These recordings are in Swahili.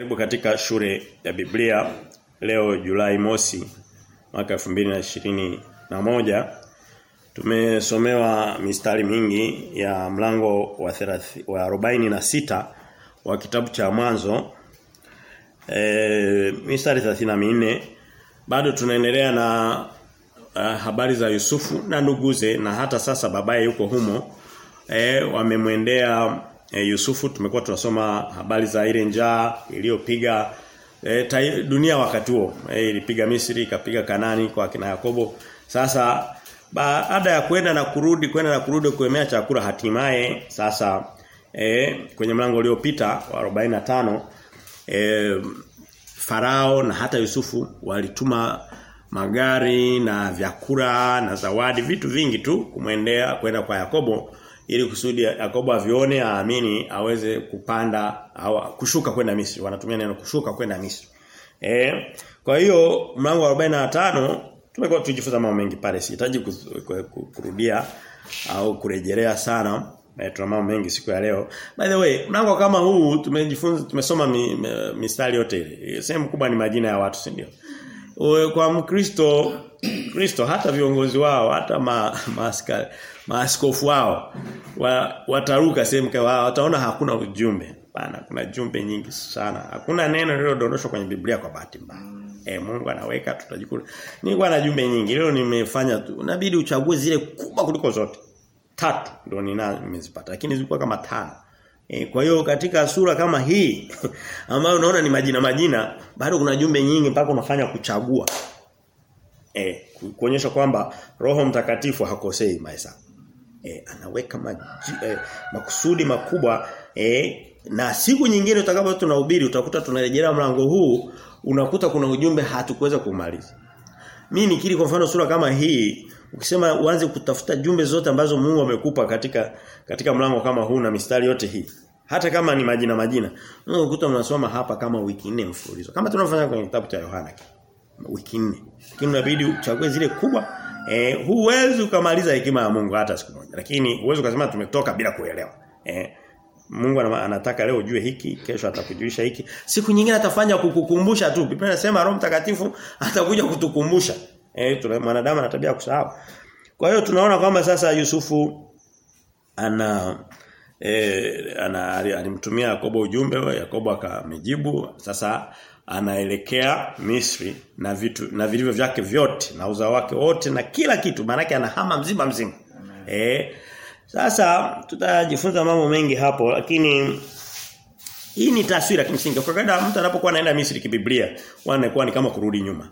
Karibu katika shule ya Biblia leo Julai mosi mwaka 2021 tumesomewa mistari mingi ya mlango wa 30 wa 46 wa kitabu cha mwanzo. E, mistari 34 bado tunaendelea na uh, habari za Yusufu na nduguze na hata sasa babaye yuko humo. E, wamemwendea e, Yusufu tumekuwa tunasoma habari za ile njaa iliyopiga e, dunia wakati huo. E, ilipiga Misri ikapiga Kanani kwa kina Yakobo. Sasa baada ya kwenda na kurudi kwenda na kurudi kuemea chakula hatimaye sasa e, kwenye mlango uliopita wa 45 e, Farao na hata Yusufu walituma magari na vyakula na zawadi vitu vingi tu kumwendea kwenda kwa Yakobo ili kusudi Yakobo avione aamini aweze kupanda au kushuka kwenda Misri. Wanatumia neno kushuka kwenda Misri. Eh kwa hiyo mlango wa 45 tumekuwa tujifunza mambo mengi pale. Sihitaji kurudia au kurejelea sana e, tuna mambo mengi siku ya leo. By the way mlango kama huu tumejifunza tumesoma mi, mi, mistari yote ile. Sehemu kubwa ni majina ya watu si kwa Mkristo Kristo hata viongozi wao hata ma, maaskari maaskofu wao wa, wataruka sehemu kwa wataona hakuna ujumbe bana kuna jumbe nyingi sana hakuna neno lililodondoshwa kwenye Biblia kwa bahati mbaya e, Mungu anaweka tutajikula nilikuwa na jumbe nyingi leo nimefanya tu inabidi uchague zile kubwa kuliko zote tatu ndio ninazozipata. lakini zilikuwa kama tano E, kwa hiyo katika sura kama hii ambayo unaona ni majina majina bado kuna jumbe nyingi mpaka unafanya kuchagua. Eh kuonyesha kwamba Roho Mtakatifu hakosei mahesabu. Eh anaweka maji, e, makusudi makubwa e, na siku nyingine utakapo tunahubiri utakuta tunarejelea mlango huu unakuta kuna ujumbe hatukuweza kumaliza. Mimi nikiri kwa mfano sura kama hii ukisema uanze kutafuta jumbe zote ambazo Mungu amekupa katika katika mlango kama huu na mistari yote hii hata kama ni majina majina unakuta mnasoma hapa kama wiki nne mfululizo kama tunavyofanya kwenye kitabu cha Yohana wiki nne lakini unabidi uchague zile kubwa eh huwezi ukamaliza hekima ya Mungu hata siku moja lakini huwezi ukasema tumetoka bila kuelewa eh Mungu anataka leo ujue hiki, kesho atakujulisha hiki. Siku nyingine atafanya kukukumbusha tu. Biblia inasema Roho Mtakatifu atakuja kutukumbusha. Eh mwanadamu ana tabia kusahau. Kwa hiyo tunaona kwamba sasa Yusufu ana eh ana alimtumia Yakobo ujumbe, Yakobo akamjibu. Sasa anaelekea Misri na vitu na vilivyo vyake vyote na uzao wake wote na kila kitu maana anahama mzima mzima. Eh sasa tutajifunza mambo mengi hapo lakini hii ni taswira kimsingi. Kwa kawaida mtu anapokuwa anaenda Misri kibiblia wanakuwa ni kama kurudi nyuma.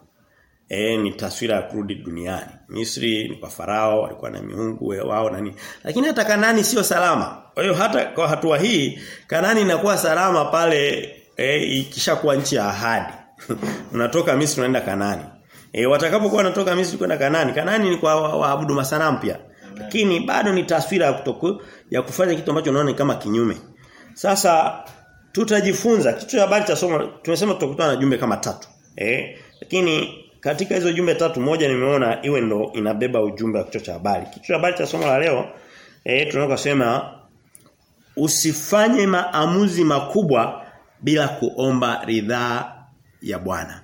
E, ni taswira ya kurudi duniani. Misri ni kwa farao walikuwa na miungu wao nani. Lakini hata Kanani sio salama. Kwa hiyo hata kwa hatua hii Kanani inakuwa salama pale e, ikishakuwa nchi ya ahadi. Unatoka Misri unaenda Kanani. E, watakapokuwa wanatoka Misri kwenda Kanani, Kanani ni kwa waabudu wa masanamu pia. Lakini bado ni taswira ya kutoku, ya kufanya kitu ambacho unaona kama kinyume. Sasa tutajifunza kitu cha habari cha somo tumesema tutakutana na jumbe kama tatu. Eh? Lakini katika hizo jumbe tatu moja nimeona iwe ndo inabeba ujumbe wa kichwa cha habari. Kichwa cha habari cha somo la leo eh tunaweza kusema usifanye maamuzi makubwa bila kuomba ridhaa ya Bwana.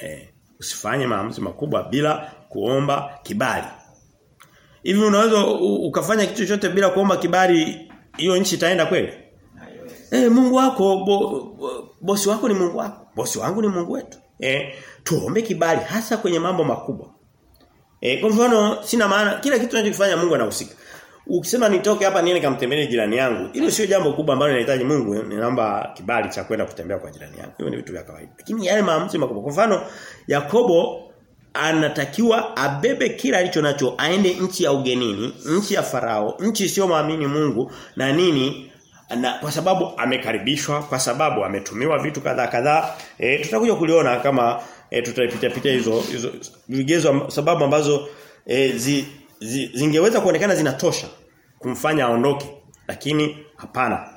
Eh usifanye maamuzi makubwa bila kuomba kibali. Hivi unaweza ukafanya kitu chochote bila kuomba kibali hiyo nchi itaenda kweli? Eh Mungu wako bo, bo, bosi wako ni Mungu wako. Bosi wangu ni Mungu wetu. Eh tuombe kibali hasa kwenye mambo makubwa. Eh kwa mfano sina maana kila kitu tunachokifanya Mungu anahusika. Ukisema nitoke hapa niende kamtembelee jirani yangu, hilo sio jambo kubwa ambalo linahitaji Mungu, ninaomba kibali cha kwenda kutembea kwa jirani yangu. Hiyo ni vitu vya kawaida. Lakini yale maamuzi makubwa. Kwa mfano Yakobo anatakiwa abebe kila alicho nacho aende nchi ya ugenini, nchi ya farao, nchi sio maamini Mungu na nini na kwa sababu amekaribishwa, kwa sababu ametumiwa vitu kadhaa kadhaa. E, tutakuja kuliona kama e, tutaipitia pita hizo hizo vigezo sababu ambazo e, zi, zi, zingeweza kuonekana zinatosha kumfanya aondoke. Lakini hapana.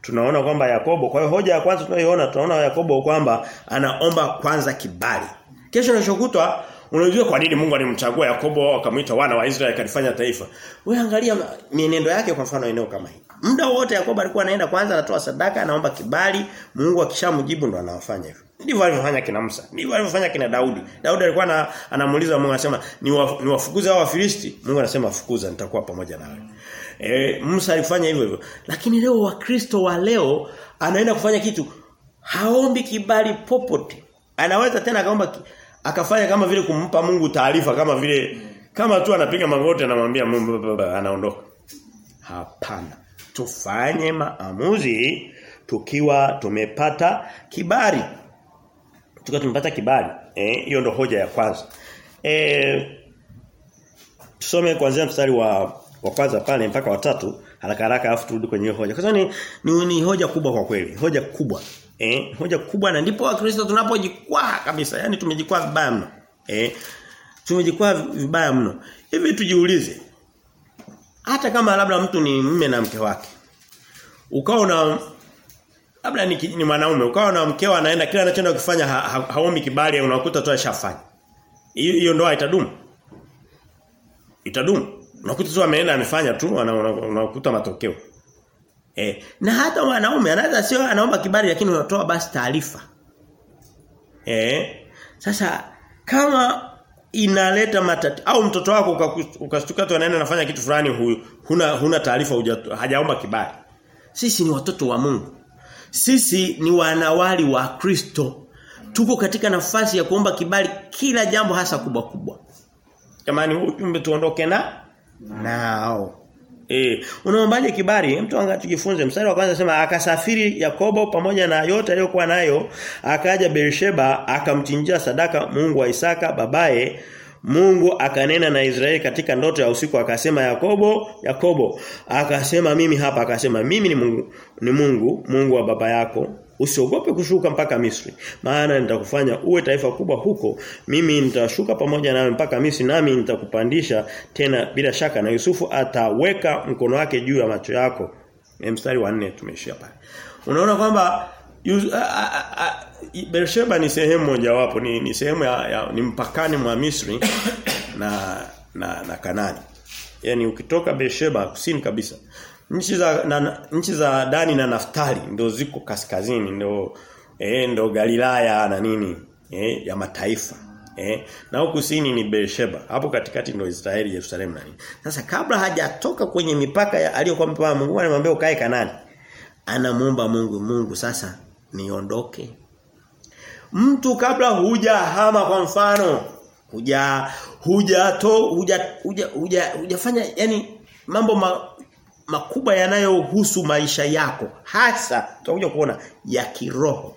Tunaona kwamba Yakobo, kwa hiyo hoja ya kwanza tunayoiona tunaona Yakobo kwamba anaomba kwanza kibali. Kesho nashokutwa unajua kwa nini Mungu alimchagua Yakobo akamwita wana wa Israeli akalifanya taifa. Wewe angalia mienendo yake kwa mfano eneo kama hili. Muda wote Yakobo alikuwa anaenda kwanza anatoa sadaka, anaomba kibali, Mungu akishamjibu ndo anawafanya hivyo. Ndivyo alivyofanya kina Musa. Ndivyo alivyofanya kina Daudi. Daudi alikuwa na, anamuuliza Mungu anasema niwafukuze hao Wafilisti. Mungu anasema fukuza nitakuwa pamoja nawe. E, Musa alifanya hivyo hivyo. Lakini leo Wakristo wa leo anaenda kufanya kitu haombi kibali popote. Anaweza tena akaomba akafanya kama vile kumpa Mungu taarifa kama vile kama tu anapiga magoti anamwambia Mungu anaondoka. Hapana. Tufanye maamuzi tukiwa tumepata kibali. Tukiwa tumepata kibali. Eh hiyo ndo hoja ya kwanza. Eh tusome kuanzia mstari wa wa kwanza pale mpaka watatu haraka haraka afu turudi kwenye hoja. Kwa sababu ni, ni, ni hoja kubwa kwa kweli. Hoja kubwa. Eh, hoja kubwa na ndipo wakristo tunapojikwaa kabisa. yani tumejikwaa vibaya mno. Eh, tumejikwaa vibaya mno. Hivi tujiulize. Hata kama labda mtu ni mme na mke wake. Ukawa na labda ni, ni mwanaume, ukawa na mkeo anaenda kila anachoenda kufanya ha, ha, haombi kibali unakuta tu ashafanya. Hiyo ndoa itadumu. Itadumu. Unakuta tu ameenda amefanya tu unakuta matokeo. Eh, na hata wanaume anaweza sio anaomba kibali lakini unatoa basi taarifa. Eh, sasa kama inaleta matati au mtoto wako ukashtuka tu anaenda anafanya kitu fulani huyu huna huna taarifa hajaomba kibali. Sisi ni watoto wa Mungu. Sisi ni wanawali wa Kristo. Tuko katika nafasi ya kuomba kibali kila jambo hasa kubwa kubwa. Jamani ujumbe tuondoke na nao. Eh, unaombaje kibali? Mtu anga tujifunze. Mstari wa kwanza sema akasafiri Yakobo pamoja na yote aliyokuwa nayo, akaja Beersheba, akamchinjia sadaka Mungu wa Isaka babaye. Mungu akanena na Israeli katika ndoto ya usiku akasema Yakobo, Yakobo. Akasema mimi hapa akasema mimi ni Mungu, ni Mungu, Mungu wa baba yako. Usiogope kushuka mpaka Misri, maana nitakufanya uwe taifa kubwa huko. Mimi nitashuka pamoja nawe mpaka Misri nami nitakupandisha tena bila shaka na Yusufu ataweka mkono wake juu ya macho yako. Mstari wa 4 tumeishia pale. Unaona kwamba Beersheba ni sehemu mojawapo ni, ni sehemu ya, ya ni mpakani mwa Misri na na na Kanani. Yaani ukitoka Beersheba kusini kabisa nchi za na, nchi za Dani na Naftali ndio ziko kaskazini ndio eh ndio Galilaya na nini eh ya mataifa eh na huku kusini ni Beersheba hapo katikati ndio Israeli Yerusalemu na nini sasa kabla hajatoka kwenye mipaka aliyokuwa mpaka Mungu anamwambia ukae Kanani anamuomba Mungu Mungu sasa niondoke. Mtu kabla huja hama kwa mfano huja huja to huja huja huja hujafanya yani mambo ma, makubwa yanayohusu maisha yako hasa tutakuja kuona ya kiroho.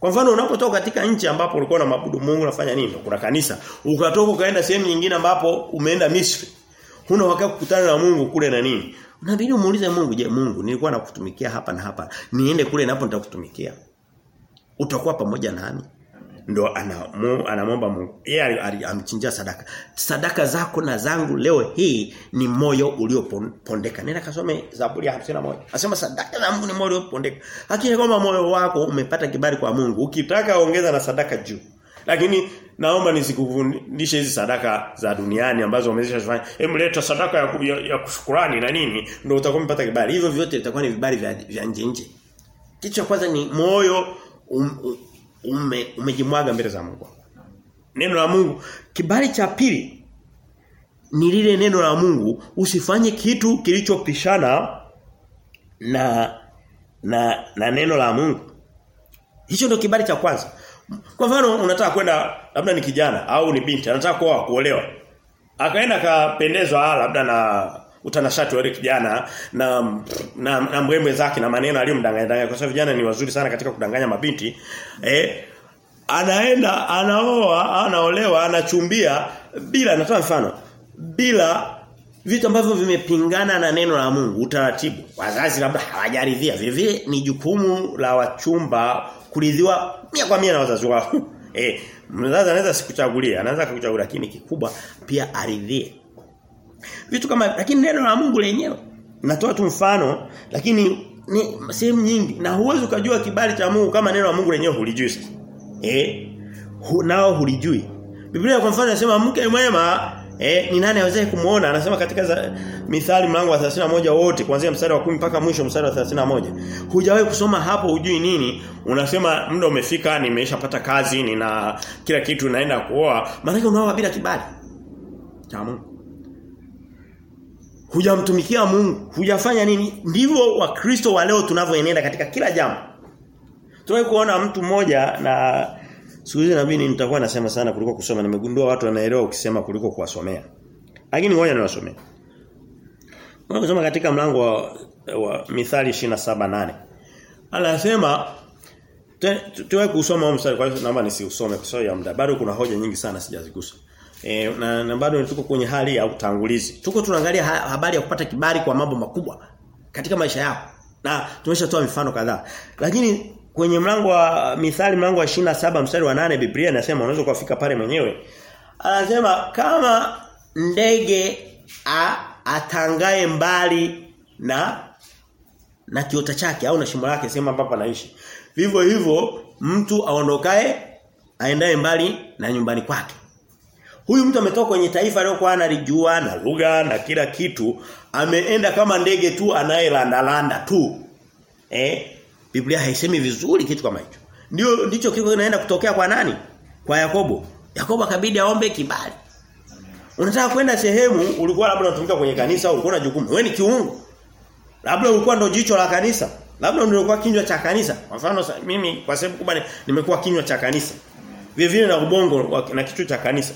Kwa mfano unapotoka katika nchi ambapo ulikuwa na mabudu Mungu unafanya nini? Kuna kanisa. Ukatoka ukaenda sehemu nyingine ambapo umeenda Misri. Huna wakati kukutana na Mungu kule na nini. Unabidi umuulize Mungu je Mungu nilikuwa nakutumikia hapa na hapa? Niende kule napo nitakutumikia utakuwa pamoja nami ndo anamwomba Mungu. Yeye amchinjia sadaka. Sadaka zako na zangu leo hii ni moyo uliopondeka. Nenda kasome Zaburi ya 51. Anasema sadaka za Mungu ni moyo uliopondeka. Hakika kwamba moyo wako umepata kibali kwa Mungu. Ukitaka ongeza na sadaka juu. Lakini naomba nisikufundishe hizi sadaka za duniani ambazo umezishafanya. Hebu leta sadaka ya, ya, ya kushukurani na nini ndio utakuwa umepata kibali. Hivyo vyote vitakuwa ni vibali vya, vya nje nje. Kitu kwanza ni moyo um, um, ume, umejimwaga mbele za Mungu. Neno la Mungu, kibali cha pili ni lile neno la Mungu, usifanye kitu kilichopishana na na na neno la Mungu. Hicho ndio kibali cha kwanza. Kwa mfano unataka kwenda labda ni kijana au ni binti anataka kuoa kuolewa. Akaenda akapendezwa labda na utanashati wale kijana na na, na mbwembwe zake na maneno aliyomdanganya kwa sababu vijana ni wazuri sana katika kudanganya mabinti. Eh anaenda anaoa anaolewa anachumbia bila natoa mfano bila vitu ambavyo vimepingana na neno la Mungu utaratibu. Wazazi labda hawajaridhia. Vivyo ni jukumu la wachumba kuridhiwa mia kwa mia na wazazi wao. Eh mzazi anaweza sikuchagulia anaweza kukuchagulia lakini kikubwa pia aridhie vitu kama lakini neno la Mungu lenyewe natoa tu mfano lakini ni sehemu nyingi na huwezi ukajua kibali cha Mungu kama neno la Mungu lenyewe hulijui eh hu, nao hulijui Biblia kwa mfano inasema mke mwema eh ni nani awezaye kumuona? Anasema katika za, Mithali mlango wa 31 wote kuanzia mstari wa 10 mpaka mwisho mstari wa 31. Hujawahi kusoma hapo hujui nini? Unasema muda umefika nimeshapata kazi nina kila kitu naenda kuoa. Maana unaoa bila kibali. Cha Mungu. Hujamtumikia Mungu, hujafanya nini? Ndivyo wakristo wa leo tunavyoenenda katika kila jambo. Tuwahi kuona mtu mmoja na siku hizi nabii nitakuwa nasema sana kuliko kusoma. Nimegundua watu wanaelewa ukisema kuliko kuwasomea. Lakini ngoja niwasomee. Unasoma katika mlango wa, wa Mithali 27:8. Anasema tuwe kusoma mstari kwa hiyo naomba nisiusome kwa sababu ya muda. Bado kuna hoja nyingi sana sijazigusa. E, na, na bado tuko kwenye hali ya utangulizi. Tuko tunaangalia ha, habari ya kupata kibali kwa mambo makubwa katika maisha yako. Na tumeshatoa mifano kadhaa. Lakini kwenye mlango wa Mithali mlango wa 27 mstari wa 8 Biblia inasema unaweza kufika pale mwenyewe. Anasema kama ndege a, atangae mbali na na kiota chake au na shimo lake sema ambapo anaishi. Vivyo hivyo mtu aondokae aendaye mbali na nyumbani kwake. Huyu mtu ametoka kwenye taifa aliyokuwa analijua na lugha na kila kitu, ameenda kama ndege tu anayelanda landa tu. Eh? Biblia haisemi vizuri kitu kama hicho. Ndio ndicho kiko kinaenda kutokea kwa nani? Kwa Yakobo. Yakobo akabidi aombe kibali. Unataka kwenda sehemu ulikuwa labda unatumika kwenye kanisa ulikuwa na jukumu. Wewe ni kiungo. Labda ulikuwa ndo jicho la kanisa. Labda ndio ulikuwa kinywa cha kanisa. Kwa mfano mimi kwa sababu kubwa nimekuwa kinywa cha kanisa. Vile na ubongo na kichwa cha kanisa.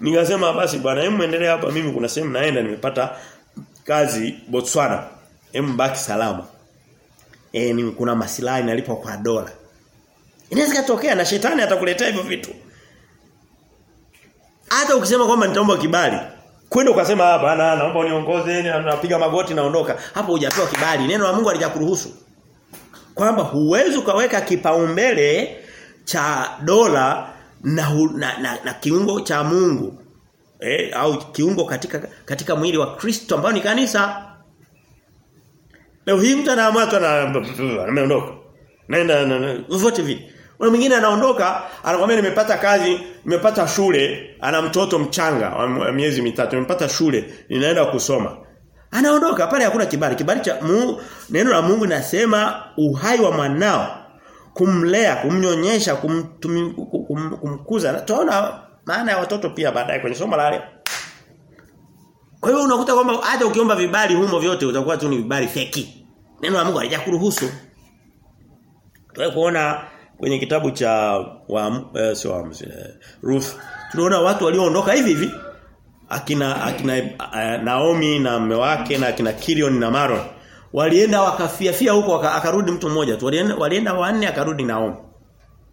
Nikasema basi bwana hebu endelea hapa mimi kuna sehemu naenda nimepata kazi Botswana. Hebu baki salama. Eh ni kuna masilahi nalipwa kwa dola. Inaweza kutokea na shetani atakuletea hivyo vitu. Hata ukisema kwamba nitaomba kibali, kwenda ukasema ah bana naomba uniongoze napiga magoti naondoka. Hapo hujapewa kibali. Neno la Mungu halijakuruhusu. Kwamba huwezi ukaweka kipaumbele cha dola na, na, na, na kiungo cha Mungu eh, au kiungo katika katika mwili wa Kristo ambao ni kanisa. Leo hii mtu anaamua na ameondoka. Naenda vote vile. Kuna mwingine anaondoka, anakuambia nimepata kazi, nimepata shule, ana mtoto mchanga wa miezi mitatu, nimepata shule, ninaenda kusoma. Anaondoka pale hakuna kibali. Kibali cha Mungu, neno la Mungu nasema uhai wa mwanao kumlea, kumnyonyesha, kumkuza. Tunaona maana ya watoto pia baadaye kwenye somo la leo. Kwa hiyo unakuta kwamba hata ukiomba vibali humo vyote utakuwa tu ni vibali feki. Neno la Mungu halijakuruhusu. Tuwe kuona kwenye kitabu cha wa eh, sio wa eh, Ruth tunaona watu walioondoka hivi hivi akina akina eh, Naomi na mume wake na akina Kilion na Maron walienda wakafia fia huko akarudi mtu mmoja tu walienda, walienda wanne akarudi Naomi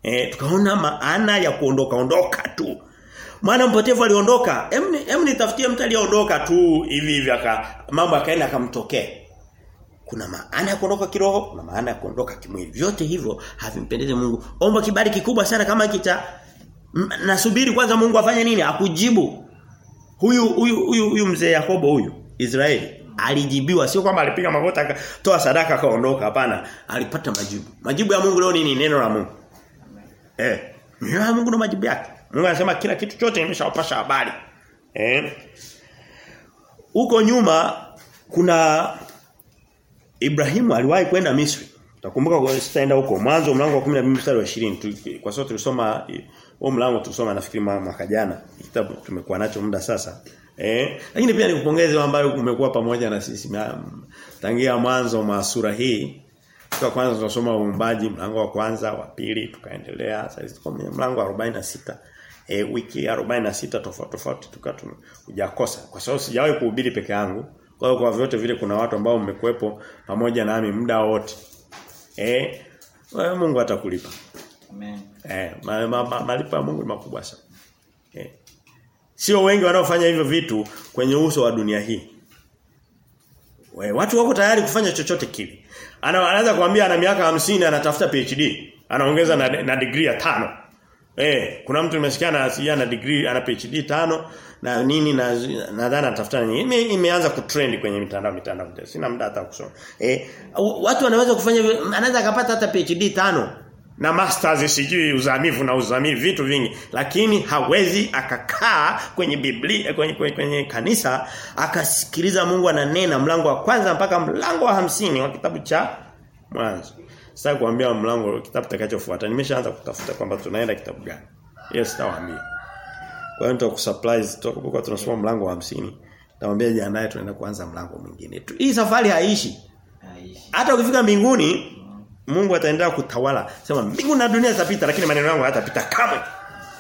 eh tukaona maana ya kuondoka ondoka tu Mwana mpotevu aliondoka. Hem nitafutie mtu aliondoka tu hivi hivi aka mambo akaenda akamtokea. Kuna maana ya kuondoka kiroho, kuna maana ya kuondoka kimwili. Vyote hivyo havimpendezi Mungu. Omba kibali kikubwa sana kama kita nasubiri kwanza Mungu afanye nini? Akujibu. Huyu huyu huyu huyu mzee Yakobo huyu Israeli alijibiwa sio kwamba alipiga magoti akatoa sadaka akaondoka hapana. Alipata majibu. Majibu ya Mungu leo nini? Neno la Mungu. Eh neno la Mungu ndo majibu yake. Mungu anasema kila kitu chote nimeshawapasha habari. Eh huko nyuma kuna Ibrahimu aliwahi kwenda Misri. Utakumbuka kwa sitaenda huko mwanzo mlango wa 12 mstari wa 20 kwa sababu tulisoma huo mlango tulisoma nafikiri mwaka jana. Kitabu tumekuwa nacho muda sasa Eh, lakini pia nikupongeze ambayo umekuwa pamoja na sisi tangia mwanzo mwa sura hii. Kwa kwanza tunasoma uumbaji mlango wa kwanza, wa pili tukaendelea. Sasa tuko mlango wa 46. Eh, wiki 46 tofauti tofauti tukahujakosa. Kwa sababu sijawahi kuhubiri peke yangu. Kwa hiyo kwa vyote vile kuna watu ambao mmekuepo pamoja nami muda wote. Eh, Mungu atakulipa. Amen. Eh, ma, ma, ma, malipo ya Mungu ni makubwa sana. Sio wengi wanaofanya hivyo vitu kwenye uso wa dunia hii. We, watu wako tayari kufanya chochote kile. Ana anaweza kuambia ana miaka hamsini anatafuta PhD, anaongeza na, na degree ya tano. Eh, kuna mtu nimesikia ana asiya na degree ana PhD tano na nini na nadhani anatafuta nini. Ime, imeanza kutrend kwenye mitandao mitandao. Sina muda hata kusoma. Eh, watu wanaweza kufanya anaweza akapata hata PhD tano. Na masters sijui uzamivu na uzamii vitu vingi lakini hawezi akakaa kwenye Biblia kwenye, kwenye, kwenye kanisa akasikiliza Mungu ananena mlango wa kwanza mpaka mlango wa hamsini wa kitabu cha mwanzo sasa kuambia mlango wa kitabu kitakachofuata nimeshaanza kutafuta kwamba tunaenda kitabu gani yes tawaambia kwa hiyo nitakusurprise tutakapokuwa tunasoma mlango wa hamsini Nitamwambia jiandae tunaenda kuanza mlango mwingine. Hii safari haishi. Haishi. Hata ukifika mbinguni Mungu ataendelea kutawala. Sema mbingu na dunia zitapita lakini maneno yangu hayatapita kamwe.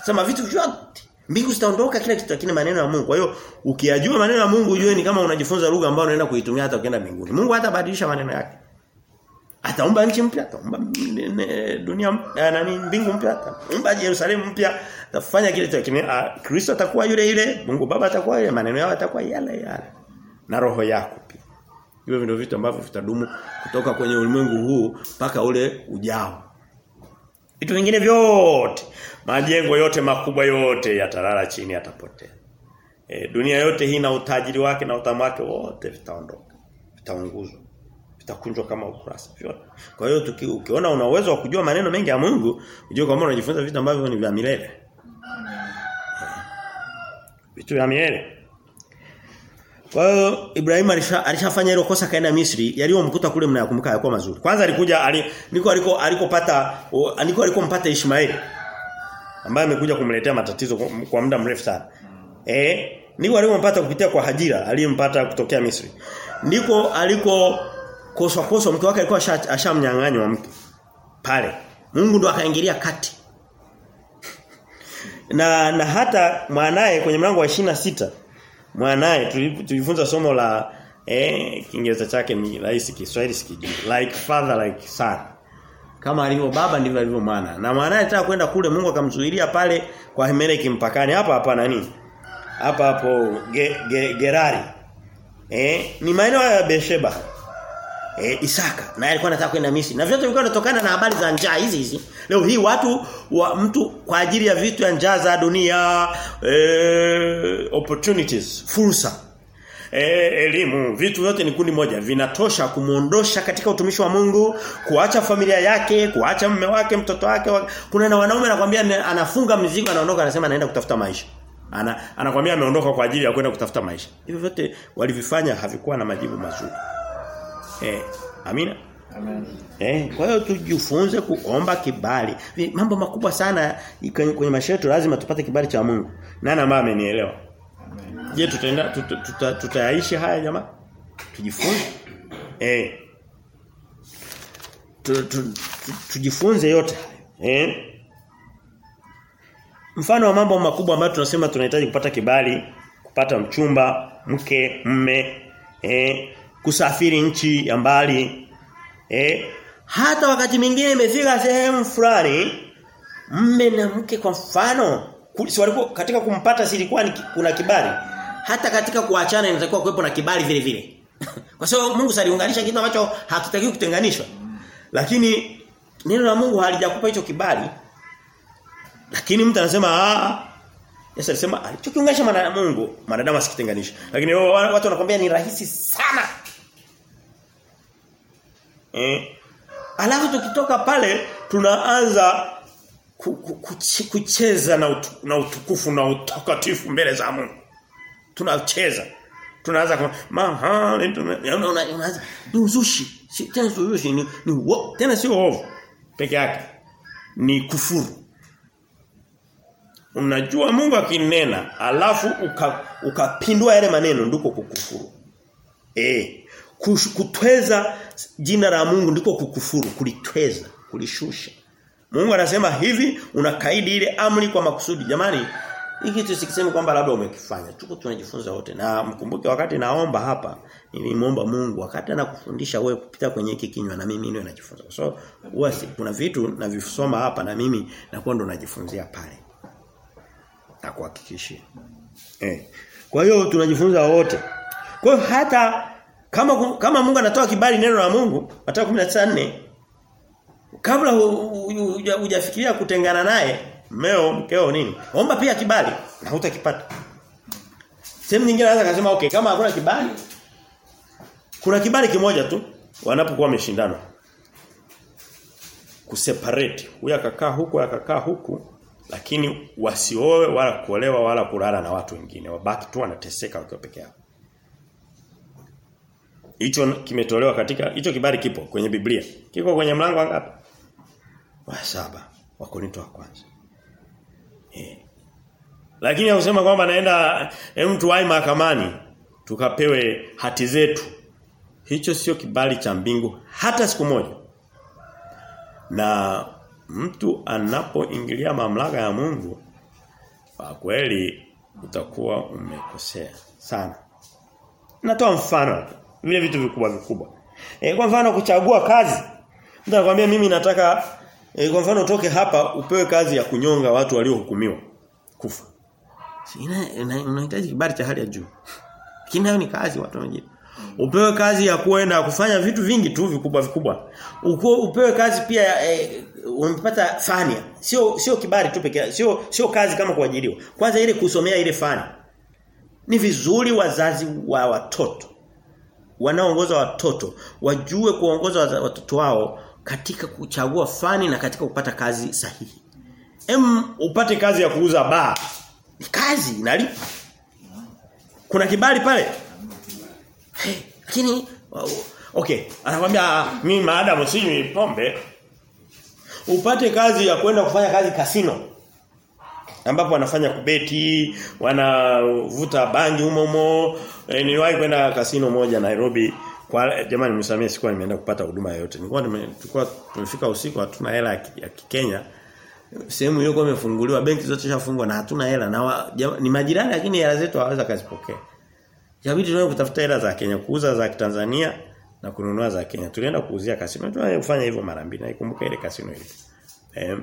Sema vitu vyote mbingu zitaondoka kila kitu lakini maneno ya Mungu. Kwa hiyo ukiyajua maneno ya Mungu ujue ni kama unajifunza lugha ambayo unaenda kuitumia hata ukienda mbinguni. Mungu hatabadilisha maneno yake. Ataumba nchi mpya, ataumba dunia mpya, nani mbingu mpya, ataumba Yerusalemu mpya, atafanya kile tu lakini Kristo atakuwa yule yule, Mungu Baba atakuwa yule, maneno yao atakuwa yale yale. Na roho yako. Hivyo ndio vitu ambavyo vitadumu kutoka kwenye ulimwengu huu mpaka ule ujao. Vitu vingine vyote, majengo yote makubwa yote yatalala chini yatapotea. E, dunia yote hii na utajiri wake na utamu wake wote vitaondoka. Vitaunguzwa. Vitakunjwa kama ukurasa vyote. Kwa hiyo ukiona una uwezo wa kujua maneno mengi ya Mungu, ujue kwamba unajifunza vitu ambavyo ni vya milele. Vitu vya milele. Kwa hiyo Ibrahim alisha, alishafanya hilo kosa kaenda Misri, yaliyomkuta kule mnayakumbuka yakuwa mazuri. Kwanza alikuja ali, niko aliko alikopata aliko alikompata Ishmaeli ambaye amekuja kumletea matatizo kwa, kwa muda mrefu sana. Eh, niko alikompata kupitia kwa Hajira aliyempata kutokea Misri. Ndiko aliko koswa koswa mke wake alikuwa ashamnyang'anywa mke. Pale. Mungu ndo akaingilia kati. na na hata mwanae kwenye mlango wa sita mwanae tulifunza somo la eh Kiingereza chake ni rahisi Kiswahili sikijui. Like father like son. Kama alivyo baba ndivyo alivyo mwana. Na mwanae alitaka kwenda kule Mungu akamzuilia pale kwa Himeleki mpakani. Hapa hapa nani hapa hapo ge, ge, Gerari. Eh ni maeneo ya Besheba eh Isaka na alikuwa anataka kwenda Misri. Na vyote vilikuwa vinatokana na habari za njaa hizi hizi. Leo hii watu wa mtu kwa ajili ya vitu ya njaa za dunia e, opportunities fursa E, elimu vitu vyote ni kundi moja. Vinatosha kumuondosha katika utumishi wa Mungu kuacha familia yake kuacha mume wake mtoto wake. Kuna na wanaume anakuambia anafunga mzigo anaondoka anasema anaenda kutafuta maisha. Ana anakuambia ameondoka kwa ajili ya kwenda kutafuta maisha. Hivyo vyote walivifanya havikuwa na majibu mazuri Eh, amina. Amen. Eh, kwa hiyo tujifunze kuomba kibali. Mambo makubwa sana kwenye, kwenye maisha yetu lazima tupate kibali cha Mungu. Nani ambaye amenielewa? Amen. Je, tutaenda tutayaishi tuta, tuta, haya jamaa? Tujifunze. Eh. Tu, tu, tu, tujifunze yote. Eh. Mfano wa mambo makubwa ambayo tunasema tunahitaji kupata kibali, kupata mchumba, mke, mme, eh kusafiri nchi ya mbali eh. Hata wakati mwingine imefika sehemu fulani mme na mke kwa mfano walikuwa katika kumpata silikuwa kuna kibali. Hata katika kuachana inatakiwa kuwepo na kibali vile vile. Kwa sababu Mungu saliunganisha kitu ambacho hakitakiwi kutenganishwa. Lakini neno la Mungu halijakupa hicho kibali. Lakini mtu anasema ah Yesu alisema alichokiunganisha na Mungu mwanadamu asikitenganisha lakini watu wanakuambia ni rahisi sana Eh. Alafu tukitoka pale tunaanza ku, ku, ku, kucheza na, utu, na utukufu na utakatifu mbele za Mungu. Tunacheza. Tunaanza kwa maha unaanza ni uzushi. Si tena uzushi ni, ni wo, tena sio ovu peke yake. Ni kufuru. Unajua Mungu akinena alafu ukapindua uka yale maneno ndiko kukufuru. Eh kutweza jina la Mungu ndiko kukufuru, kulitweza, kulishusha. Mungu anasema hivi unakaidi ile amri kwa makusudi. Jamani, hiki tusikiseme kwamba labda umekifanya. Tuko tunajifunza wote. Na mkumbuke wakati naomba hapa, nilimuomba Mungu wakati anakufundisha wewe kupita kwenye hiki kinywa na mimi niwe najifunza. Kwa so, wasi kuna vitu navisoma hapa na mimi nakuwa ndo najifunzia pale. Na kuhakikishia. Eh. Kwa hiyo tunajifunza wote. Kwa hiyo hata kama kama Mungu anatoa kibali neno la Mungu Mathayo 19:4 kabla hujafikiria kutengana naye mmeo mkeo nini omba pia kibali na hutakipata sehemu nyingine anaweza kusema okay kama hakuna kibali kuna kibali kimoja tu wanapokuwa wameshindana kuseparate. Huyu akakaa huku akakaa huku lakini wasioe wala kuolewa wala kulala na watu wengine. Wabaki tu wanateseka wakiwa peke yao. Hicho kimetolewa katika hicho kibali kipo kwenye Biblia. Kiko kwenye mlango wangapi? Wa saba wa Korinto wa kwanza. Eh. Lakini anasema kwamba naenda mtu wai mahakamani tukapewe hati zetu. Hicho sio kibali cha mbingu hata siku moja. Na mtu anapoingilia mamlaka ya Mungu kwa kweli utakuwa umekosea sana. Natoa mfano vile vitu vikubwa vikubwa. E, kwa mfano kuchagua kazi. Mtu anakuambia mimi nataka e, kwa mfano utoke hapa upewe kazi ya kunyonga watu waliohukumiwa kufa. Sina unahitaji kibali cha hali ya juu. Kina ni kazi watu wengine. Upewe kazi ya kuenda kufanya vitu vingi tu vikubwa vikubwa. Uko upewe kazi pia e, umepata fani. Sio sio kibali tu pekee, sio sio kazi kama kuajiriwa. Kwanza ile kusomea ile fani. Ni vizuri wazazi wa watoto wanaoongoza watoto wajue kuongoza watoto wao katika kuchagua fani na katika kupata kazi sahihi. Em upate kazi ya kuuza baa. Ni kazi inalipa. Kuna kibali pale? Hey, lakini okay, anakuambia mimi maadamu sinywi pombe upate kazi ya kwenda kufanya kazi kasino ambapo wanafanya kubeti, wanavuta bangi humo humo. E, niliwahi kwenda kasino moja Nairobi. Kwa jamani msamee sikuwa nimeenda kupata huduma yoyote. Nilikuwa tulikuwa tumefika usiku hatuna hela ya Kikenya. Sehemu hiyo kwa imefunguliwa, benki zote zishafungwa na hatuna hela na wa, jama, ni majirani lakini hela zetu hawaweza kazipokea. Inabidi tuende kutafuta hela za Kenya, kuuza za Tanzania na kununua za Kenya. Tulienda kuuzia kasino. Tunaye kufanya hivyo mara mbili. Naikumbuka ile kasino ile. Eh,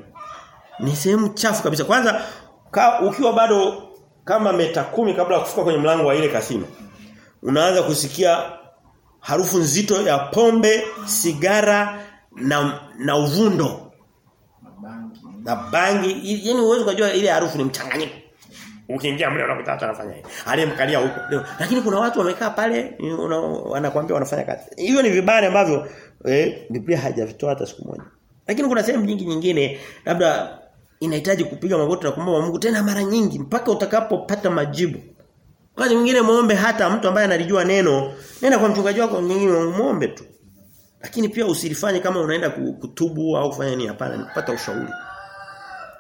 ni sehemu chafu kabisa. Kwanza ka, ukiwa bado kama meta kumi kabla ya kufika kwenye mlango wa ile kasino unaanza kusikia harufu nzito ya pombe, sigara na na uvundo. Na bangi, yani uwezo kujua ile harufu ni mchanganyiko. Ukiingia mle unakuta watu wanafanya hivi. Aliyemkalia huko. Lakini kuna watu wamekaa pale wanakuambia wanafanya kazi. Hiyo ni vibani ambavyo eh, Biblia hajavitoa hata siku moja. Lakini kuna sehemu nyingi nyingine labda inahitaji kupiga magoti na kumwomba Mungu tena mara nyingi mpaka utakapopata majibu. Wakati mwingine muombe hata mtu ambaye analijua neno, nenda kwa mchungaji wako mwingine muombe tu. Lakini pia usilifanye kama unaenda kutubu au kufanya nini hapana, pata ushauri.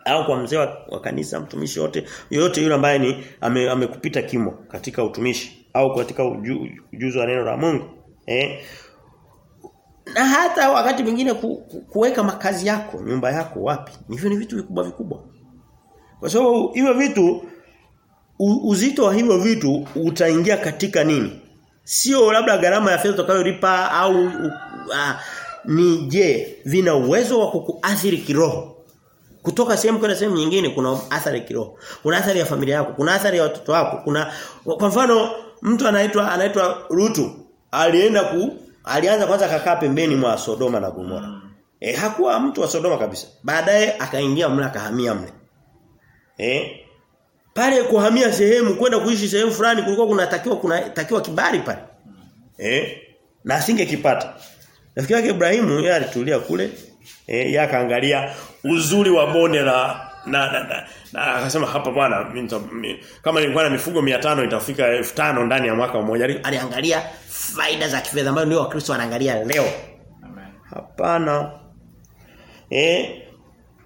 Au kwa mzee wa, kanisa mtumishi yote yote yule ambaye ni amekupita ame kimo katika utumishi au katika uju, ujuzi wa neno la Mungu. Eh? Na hata wakati mwingine ku, ku, kuweka makazi yako, nyumba yako wapi? Hivyo ni vitu vikubwa vikubwa. Kwa sababu hivyo vitu uzito wa hivyo vitu utaingia katika nini? Sio labda gharama ya fedha utakayolipa au uh, ni je, vina uwezo wa kukuathiri kiroho? Kutoka sehemu kwenda sehemu nyingine kuna athari kiroho. Kuna athari ya familia yako, kuna athari ya watoto wako, kuna kwa mfano mtu anaitwa anaitwa Rutu alienda ku alianza kwanza akakaa pembeni mwa Sodoma na Gomora. Mm. E, hakuwa mtu wa Sodoma kabisa. Baadaye akaingia mle akahamia mle. Eh? Pale kuhamia sehemu kwenda kuishi sehemu fulani kulikuwa kunatakiwa kunatakiwa kibali pale. Eh? Na asingekipata. Rafiki yake Ibrahimu yeye alitulia kule. Eh, yeye akaangalia uzuri wa bonde la na na, na, na akasema hapa bwana kama nilikuwa na mifugo 500 itafika 5000 ndani ya mwaka mmoja. Aliangalia faida za kifedha ambazo ndio wakristo wanaangalia leo. Amen. hapana. Eh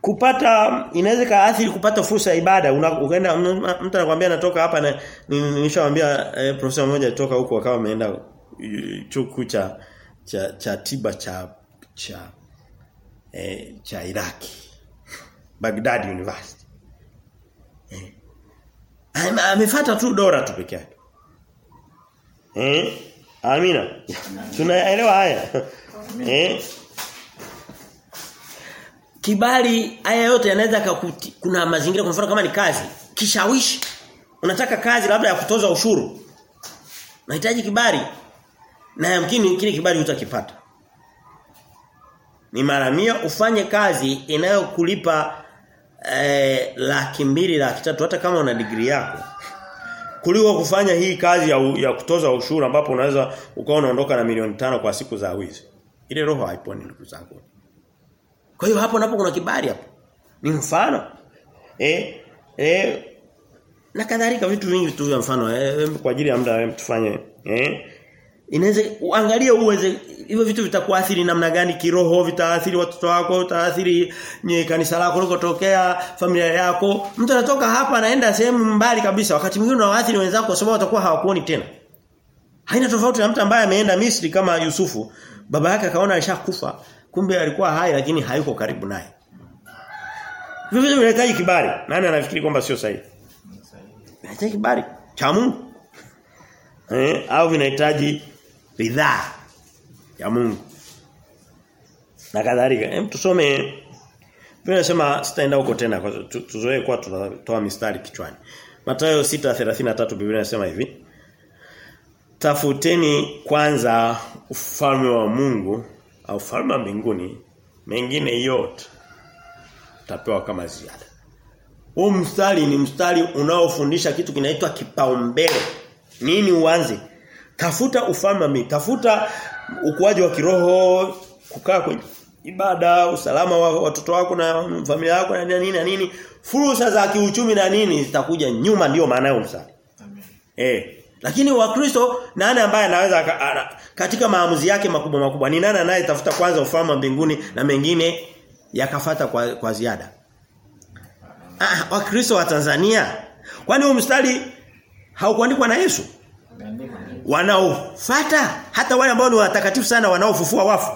kupata inaweza kaathiri kupata fursa ya ibada. Unaenda mtu anakuambia natoka hapa na nimeshamwambia eh, profesa mmoja alitoka huko akawa ameenda chuku cha cha cha tiba cha cha eh, cha Iraki Baghdad University. Eh. Amefuata tu dora tu peke yake. Eh? Amina. Tunaelewa haya. eh? Kibali haya yote yanaweza kakuti. kuna mazingira kwa mfano kama ni kazi, kishawishi. Unataka kazi labda ya kutoza ushuru. Unahitaji kibali. Na yamkini kile kibali utakipata. Ni mara mia ufanye kazi inayokulipa eh, laki mbili laki tatu hata kama una degree yako. Kuliko kufanya hii kazi ya, ya kutoza ushuru ambapo unaweza ukawa unaondoka na milioni tano kwa siku za wizi. Ile roho haiponi ndugu zangu. Kwa hiyo hapo napo kuna kibali hapo. Ni mfano. Eh eh na kadhalika vitu vingi tu vya mfano. Eh, kwa ajili ya muda tufanye eh inaweza uangalie uweze hivyo vitu vitakuathiri namna gani kiroho vitaathiri watoto wako vitaathiri kanisa lako ulikotokea familia yako. Mtu anatoka hapa anaenda sehemu mbali kabisa. Wakati mwingine unawaathiri wenzako kwa sababu watakuwa hawakuoni tena. Haina tofauti na mtu ambaye ameenda Misri kama Yusufu. Baba yake akaona alishakufa. Kumbe alikuwa hai lakini hayuko karibu naye. Vivyo hivyo vinahitaji kibali. Nani anafikiri kwamba sio sahihi? Vinahitaji kibali cha Mungu. Eh au vinahitaji ridhaa ya Mungu na kadhalika hem tusome Biblia nasema sitaenda huko tena kwa tuzoee kwa tunatoa mistari kichwani Mathayo 6:33 Biblia inasema hivi Tafuteni kwanza ufalme wa Mungu au ufalme wa mbinguni mengine yote tapewa kama ziada. Huu mstari ni mstari unaofundisha kitu kinaitwa kipaumbele. Nini uanze? Tafuta ufalme wa mbinguni, tafuta ukuaji wa kiroho, kukaa kwenye ibada, usalama wa watoto wako na familia yako na nini na nini. Fursa za kiuchumi na nini zitakuja nyuma ndio maana ya msali Amen. Eh, lakini wakristo nani ambaye anaweza katika maamuzi yake makubwa makubwa ni nani anayetafuta kwanza ufalme wa mbinguni na mengine yakafata kwa, kwa ziada? Ah, wakristo wa Tanzania. Kwani huu mstari haukuandikwa na Yesu? Wanaofuata hata wale ambao ni watakatifu sana wanaofufua wafu.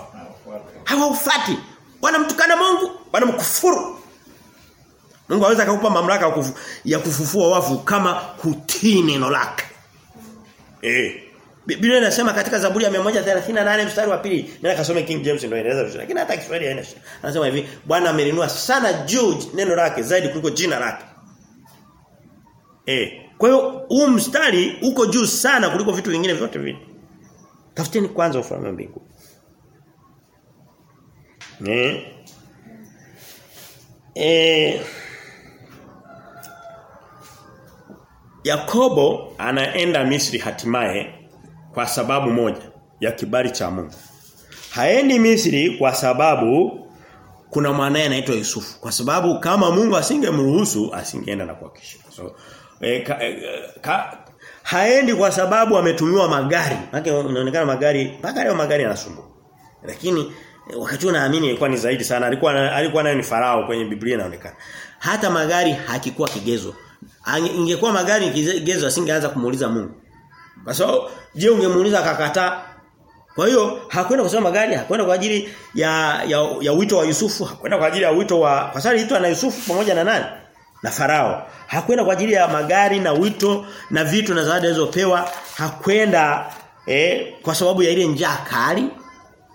hawafuati Wanamtukana Mungu, wanamkufuru. Mungu aweza akakupa mamlaka kufu, ya kufufua wafu kama hutii neno lake. Eh. Biblia inasema katika Zaburi ya 138 mstari wa pili, nenda kasome King James ndio inaeleza vizuri. Lakini hata Kiswahili haina shida. Anasema hivi, Bwana amelinua sana juu neno lake zaidi kuliko jina lake. Eh. Kwa hiyo huu mstari uko juu sana kuliko vitu vingine vyote vile. Tafuteni kwanza ufalme wa mbinguni. Eh. Eh Yakobo anaenda Misri hatimaye kwa sababu moja ya kibali cha Mungu. Haendi Misri kwa sababu kuna mwanae anaitwa Yusufu. Kwa sababu kama Mungu asingemruhusu asingeenda na kuhakikisha. So, e, ka, e, ka, haendi kwa sababu ametumiwa magari. Maana inaonekana magari, mpaka leo magari yanasumbua. Lakini wakati unaamini ilikuwa ni zaidi sana. Alikuwa alikuwa nayo ni farao kwenye Biblia inaonekana. Hata magari hakikuwa kigezo ingekuwa magari kigezo asingeanza kumuuliza Mungu. Kwa sababu je ungemuuliza akakataa? Kwa hiyo hakwenda kwa sababu magari, hakwenda kwa ajili ya ya, ya wito wa Yusufu, hakwenda kwa ajili ya wito wa kwa sababu aliitwa na Yusufu pamoja na nani? Na Farao. Hakwenda kwa ajili ya magari na wito na vitu na zawadi alizopewa, hakwenda eh, kwa sababu ya ile njaa kali.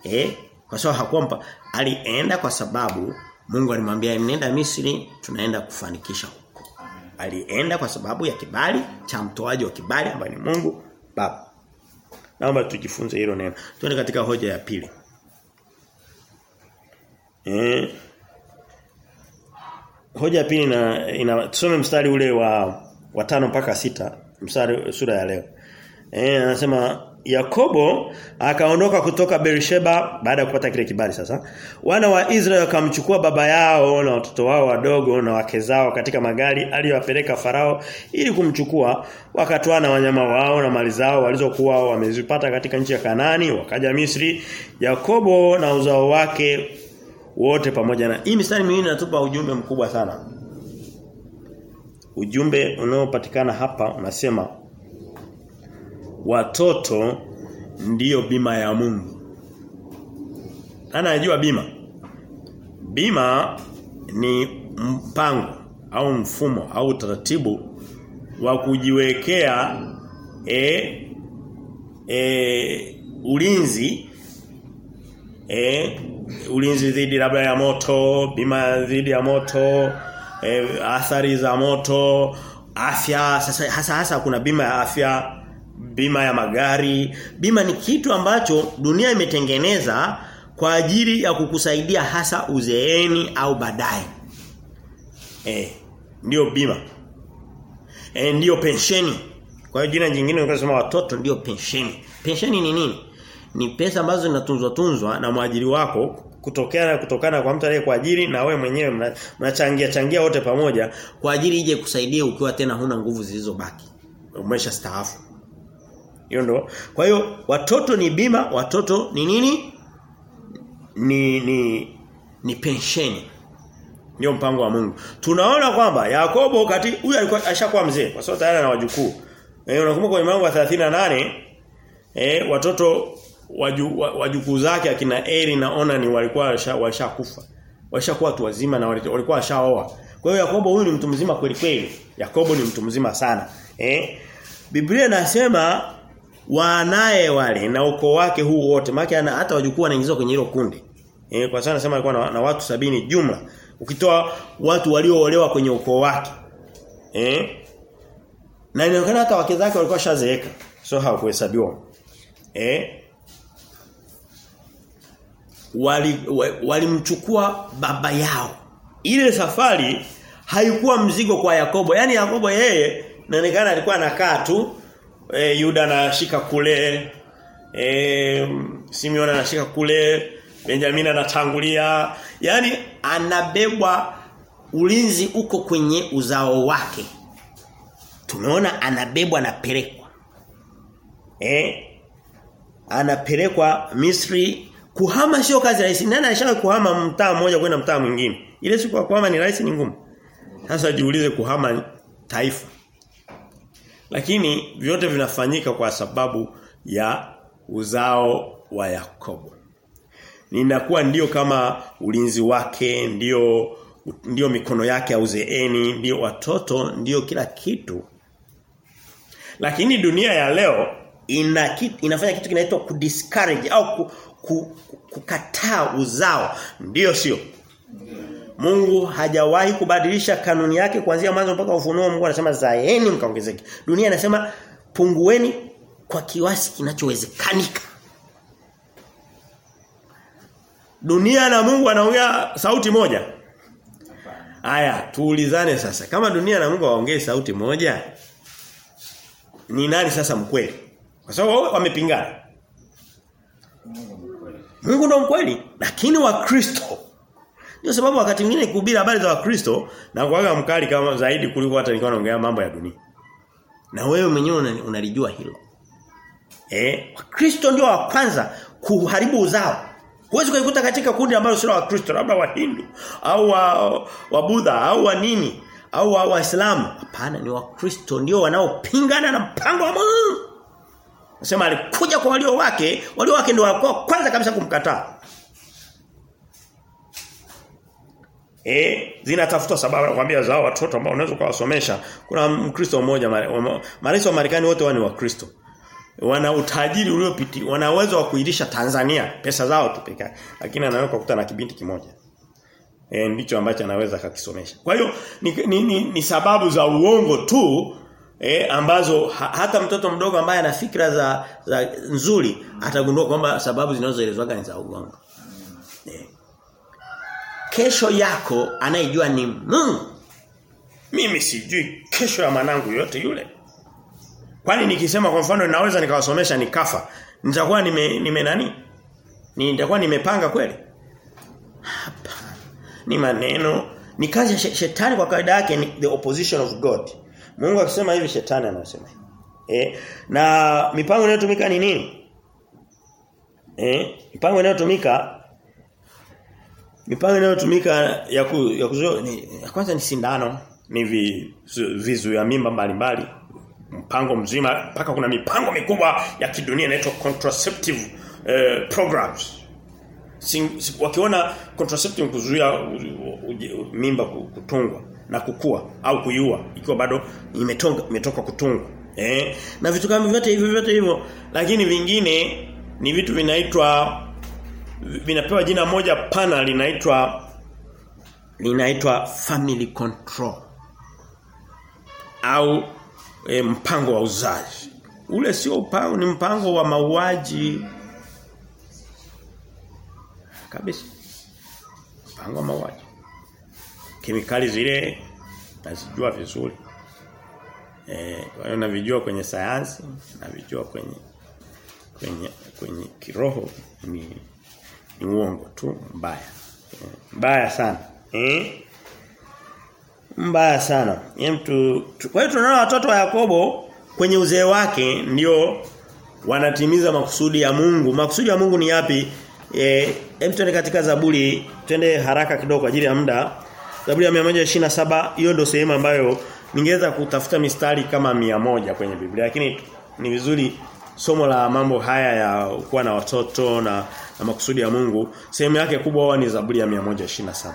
Eh, kwa sababu hakuompa, alienda kwa sababu Mungu alimwambia nenda Misri tunaenda kufanikisha huko. alienda kwa sababu ya kibali cha mtoaji wa kibali ambaye ni Mungu Baba. Naomba tujifunze hilo neno. Twende katika hoja ya pili. Eh Hoja ya pili na ina tusome mstari ule wa wa tano mpaka sita mstari sura ya leo. Eh anasema Yakobo akaondoka kutoka Beersheba baada ya kupata kile kibali sasa. Wana wa Israeli wakamchukua baba yao na watoto wao wadogo na wake zao katika magari aliyowapeleka Farao ili kumchukua wakatoa na wanyama wao na mali zao walizokuwa wamezipata katika nchi ya Kanani wakaja Misri Yakobo na uzao wake wote pamoja na hii mistari miwili inatupa ujumbe mkubwa sana. Ujumbe unaopatikana hapa unasema watoto ndiyo bima ya Mungu. Ana anajua bima? Bima ni mpango au mfumo au taratibu wa kujiwekea e, e, ulinzi e, ulinzi dhidi labda ya moto, bima dhidi ya moto, e, athari za moto, afya sasa hasa hasa kuna bima ya afya bima ya magari. Bima ni kitu ambacho dunia imetengeneza kwa ajili ya kukusaidia hasa uzeeni au baadaye. Eh, ndio bima. Eh, ndio pensheni. Kwa hiyo jina jingine unasema watoto ndio pensheni. Pensheni ni nini? Ni pesa ambazo zinatunzwa tunzwa na mwajiri wako kutokana kutokana kwa mtu aliyekuajiri na we mwenyewe mnachangia changia wote pamoja kwa ajili ije kusaidia ukiwa tena huna nguvu zilizobaki. Umesha staafu. Hiyo ndo. Kwa hiyo watoto ni bima, watoto ni nini? Ni ni ni pensheni. Ndio mpango wa Mungu. Tunaona kwamba Yakobo kati huyu alikuwa ashakuwa mzee kwa sababu tayari ana wajukuu. Eh unakumbuka kwenye mlango wa 38 eh watoto waju, wajukuu zake akina Eri na Onani walikuwa washakufa. Washakuwa watu wazima na walikuwa washaoa. Kwa hiyo Yakobo huyu ni mtu mzima kweli kweli. Yakobo ni mtu mzima sana. Eh? Biblia inasema wanaye wale na ukoo wake huu wote maana hata wajukuu wanaingizwa kwenye hilo kundi. Eh kwa sababu anasema alikuwa na, na watu sabini jumla. Ukitoa watu walioolewa kwenye ukoo wake. Eh? Na inaonekana hata wake zake walikuwa shazeeka. So hawakuhesabiwa. Eh? Walimchukua wali baba yao. Ile safari haikuwa mzigo kwa Yakobo. Yaani Yakobo yeye inaonekana alikuwa anakaa tu e, Yuda anashika kule e, Simeon anashika kule Benjamin anatangulia. Yaani anabebwa ulinzi uko kwenye uzao wake. Tumeona anabebwa anapelekwa. Eh? Anapelekwa Misri Kuhama sio kazi rahisi. Nani anashawahi kuhama mtaa mmoja kwenda mtaa mwingine? Ile siku kuhama ni rahisi ni ngumu. Sasa jiulize kuhama taifa. Lakini vyote vinafanyika kwa sababu ya uzao wa Yakobo. Ninakuwa ndio kama ulinzi wake, ndio ndio mikono yake ya uzeeni, ndio watoto, ndio kila kitu. Lakini dunia ya leo ina kitu, inafanya kitu kinaitwa kudiscourage au kukataa uzao. Ndiyo sio? Mungu hajawahi kubadilisha kanuni yake kuanzia mwanzo mpaka ufunuo. Mungu anasema zaeni mkaongezeke. Dunia inasema pungueni kwa kiwasi kinachowezekanika. Dunia na Mungu anaongea sauti moja. Aya tuulizane sasa. Kama dunia na Mungu waongee sauti moja ni nani sasa mkweli? Kwa sababu wamepingana Mungu ndo mkweli lakini wakristo. Ndio sababu wakati mwingine kuhubiri habari za wakristo na kuaga mkali kama zaidi kuliko hata nilikuwa naongea mambo ya dunia. Na wewe mwenyewe unalijua hilo. Eh wakristo ndio wa kwanza kuharibu uzao. Huwezi kuikuta katika kundi ambalo sio wakristo labda wahindu au wa, wa Buddha au wa nini au wa waislamu. Hapana ni wakristo ndio wanaopingana na mpango wa Mungu Nasema alikuja kwa walio wake, walio wake ndio walikuwa kwanza kabisa kumkataa. Eh, zinatafuta sababu nakwambia zao watoto ambao unaweza kuwasomesha. Kuna Mkristo mmoja marais wa Marekani wote wani Wakristo. Wana utajiri uliopiti, wana uwezo wa kuilisha Tanzania, pesa zao tu pekee. Lakini anaweza kukuta na kibinti kimoja. Eh ndicho ambacho anaweza akakisomesha. Kwa hiyo ni, ni, ni, ni sababu za uongo tu eh, ambazo ha, hata mtoto mdogo ambaye ana fikra za, za nzuri atagundua kwamba sababu zinazoelezwa ni za uongo. Eh. Kesho yako anayejua ni Mungu. Mimi sijui kesho ya manangu yote yule. Kwani nikisema kwa mfano ninaweza nikawasomesha nikafa, nitakuwa nime nime nani? Ni nitakuwa nimepanga kweli? Hapa. Ni maneno, ni kazi ya shetani kwa kawaida yake ni the opposition of God. Mungu akisema hivi shetani anasema hivi. Eh, na mipango inayotumika ni nini? Eh, mipango inayotumika mipango inayotumika ya ku, ya kuzo, ni ya kwanza ni sindano, ni vi, vizu ya mimba mbalimbali. Mpango mzima mpaka kuna mipango mikubwa ya kidunia inaitwa contraceptive eh, programs. Sing, wakiona contraceptive kuzuia mimba kutungwa na kukua au kuiua ikiwa bado imetonga imetoka kutungwa eh? Na vitu kama vyote hivyo vyote hivyo. Lakini vingine ni vitu vinaitwa vinapewa jina moja pana linaitwa linaitwa family control au e, mpango wa uzazi. Ule sio mpango ni mpango wa mauaji. Kabisa. Mpango wa mauaji kemikali zile nazijua vizuri. Eh, hiyo navijua kwenye sayansi, navijua kwenye kwenye kwenye kiroho ni Ni uongo tu mbaya. Mbaya sana. Eh? Mbaya sana. Mtu kwa hiyo tunaona watoto wa Yakobo kwenye uzee wake ndio wanatimiza makusudi ya Mungu. Makusudi ya Mungu ni yapi? Eh, hem tuende katika Zaburi, twende haraka kidogo kwa ajili ya muda. Zaburi ya 127 hiyo ndio sehemu ambayo ningeweza kutafuta mistari kama mia moja kwenye Biblia. Lakini ni vizuri somo la mambo haya ya kuwa na watoto na, na makusudi ya Mungu sehemu yake kubwa huwa ni Zaburi ya 127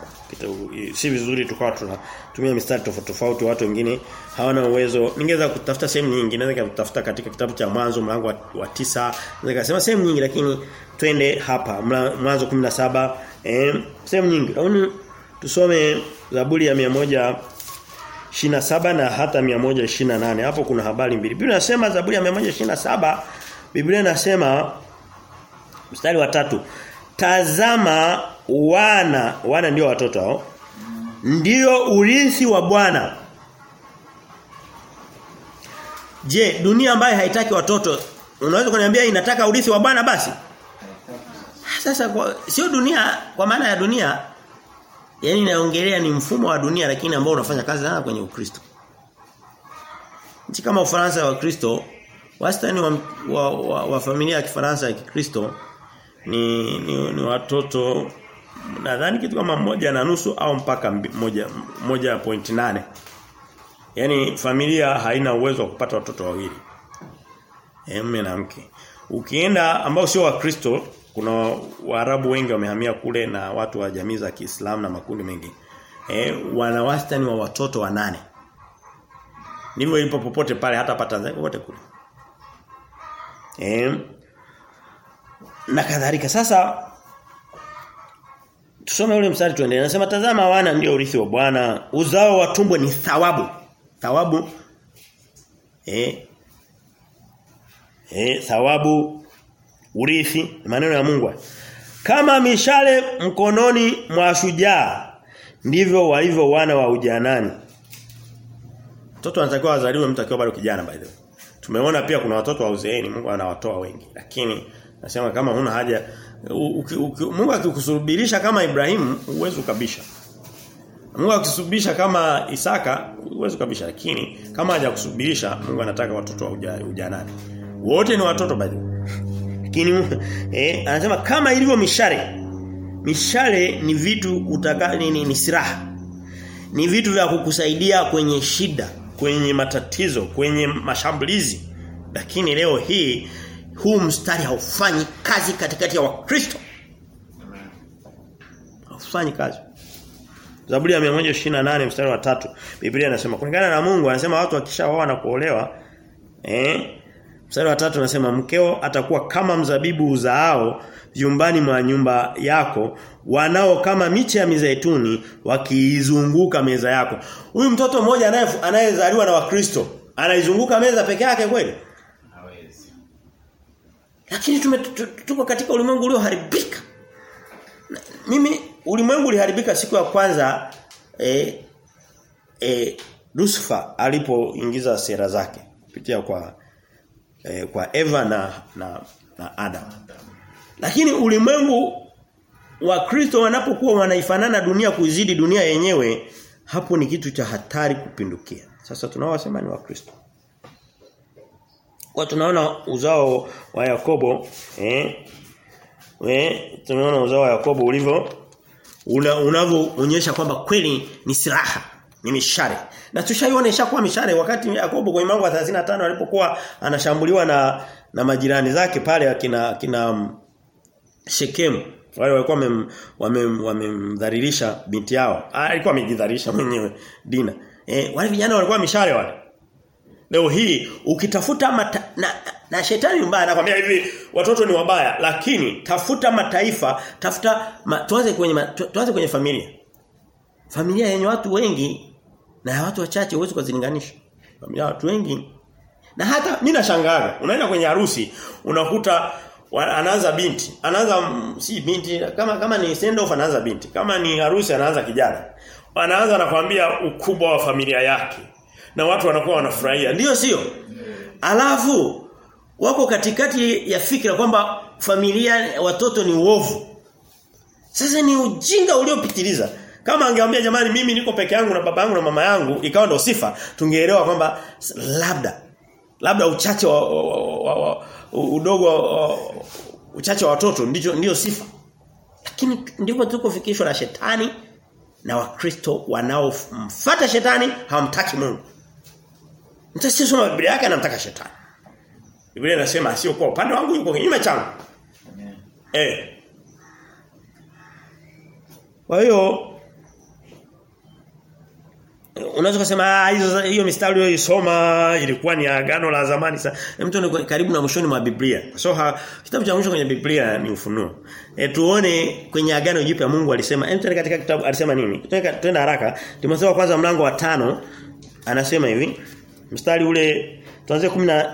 si vizuri tukawa tunatumia mistari tofauti tofauti watu wengine hawana uwezo. Ningeweza kutafuta sehemu nyingi naweza kutafuta katika kitabu cha mwanzo mlango wa, wa tisa naweza kusema sehemu nyingi lakini twende hapa mwanzo 17 eh sehemu nyingi. Lakini tusome Zaburi ya 127 na hata 128 hapo kuna habari mbili. Biblia inasema Zaburi ya 127 Biblia inasema mstari wa tatu Tazama wana wana ndio watoto hao ndio urithi wa Bwana. Je, dunia ambayo haitaki watoto unaweza kuniambia inataka urithi wa Bwana basi? Sasa sio dunia kwa maana ya dunia Yaani naongelea ni mfumo wa dunia lakini ambao unafanya kazi sana kwenye Ukristo. Nchi kama Ufaransa wa Kristo, wastani wa, wa, wa, wa familia ya Kifaransa ya Kikristo ni, ni, ni watoto nadhani kitu kama moja na nusu au mpaka moja moja point nane Yaani familia haina uwezo wa kupata watoto wawili. Mume na mke. Ukienda ambao sio wa Kristo kuna Waarabu wengi wamehamia kule na watu wa jamii za Kiislamu na makundi mengi. Eh wana wastani wa watoto wanane. Ndivyo ipo popote pale hata hapa Tanzania popote kule. Eh na kadhalika sasa tusome ule mstari tuendelee. Anasema tazama wana ndio urithi wa Bwana, uzao wa tumbo ni thawabu. Thawabu eh eh thawabu urithi maneno ya Mungu kama mishale mkononi mwa shujaa ndivyo walivyo wana wa ujanani. Mtoto anatakiwa azaliwe mtu akiwa bado kijana by the way. Tumeona pia kuna watoto wa uzeeni Mungu anawatoa wengi. Lakini nasema kama huna haja uki, uki, Mungu akikusubirisha kama Ibrahimu uwezo kabisha Mungu akisubirisha kama Isaka uwezo ukabisha. Lakini kama hajakusubirisha Mungu anataka watoto wa ujanani. Wote ni watoto by the way lakini eh, anasema kama ilivyo mishale. Mishale ni vitu utaka ni, ni, ni silaha. Ni vitu vya kukusaidia kwenye shida, kwenye matatizo, kwenye mashambulizi. Lakini leo hii huu mstari haufanyi kazi katikati ya Wakristo. Haufanyi kazi. Zaburi ya 128 mstari wa tatu Biblia inasema kulingana na Mungu anasema watu wakishaoa na kuolewa eh Mstari wa tatu anasema mkeo atakuwa kama mzabibu uzaao vyumbani mwa nyumba yako wanao kama miche ya mizeituni wakiizunguka meza yako. Huyu mtoto mmoja anayezaliwa na Wakristo anaizunguka meza peke yake kweli? Hawezi. Lakini tume tuko katika ulimwengu ulioharibika. Mimi ulimwengu uliharibika siku ya kwanza eh eh Lucifer alipoingiza sera zake kupitia kwa eh, kwa Eva na na, na Adam. Lakini ulimwengu wa Kristo wanapokuwa wanaifanana dunia kuzidi dunia yenyewe hapo ni kitu cha hatari kupindukia. Sasa tunaowasema ni wa Kristo. Kwa tunaona uzao wa Yakobo eh we tunaona uzao wa Yakobo ulivyo una, unavyoonyesha kwamba kweli ni silaha ni mishare. Na tushaiona ishakuwa mishare wakati Yakobo kwenye mlango wa 35 alipokuwa anashambuliwa na na majirani zake pale akina kina Shekemu wale walikuwa wamemdhalilisha wame binti yao. Ah, alikuwa amejidhalilisha mwenyewe Dina. Eh, wale vijana walikuwa mishare wale. Leo hii ukitafuta mata, na, na shetani mbaya anakuambia hivi watoto ni wabaya lakini tafuta mataifa, tafuta ma, tuanze kwenye ma, tuanze kwenye familia. Familia yenye watu wengi na ya watu wachache huwezi kuzilinganisha. Familia watu wengi. Na hata mimi nashangaa unaenda kwenye harusi unakuta anaanza binti anaanza si binti kama kama ni send off anaanza binti kama ni harusi anaanza kijana. Anaanza anakuambia ukubwa wa familia yake. Na watu wanakuwa wanafurahia. Ndio sio? Alafu wako katikati ya fikra kwamba familia watoto ni uovu. Sasa ni ujinga uliopitiliza. Kama angeambia jamani mimi niko peke yangu na baba yangu na mama yangu ikawa ndio sifa, tungeelewa kwamba labda labda uchache wa, wa, wa, wa udogo wa, uchache wa watoto ndicho ndio sifa. Lakini ndipo tukofikishwa na shetani na wakristo wanaomfuata shetani hawamtaki Mungu. Mtasoma Biblia yake anamtaka shetani. Biblia inasema sio kwa upande wangu yuko kinyume changu. Eh. Kwa hiyo unaweza kusema hizo hiyo mistari uliyosoma ilikuwa ni agano la zamani sana. Mtu ni karibu na mwishoni mwa Biblia. So ha, kitabu cha mwisho kwenye Biblia ni ufunuo. E, tuone kwenye agano jipya Mungu alisema, hem katika kitabu alisema nini? Twenda haraka. Timotheo kwanza mlango wa tano anasema hivi. Mstari ule tuanze 10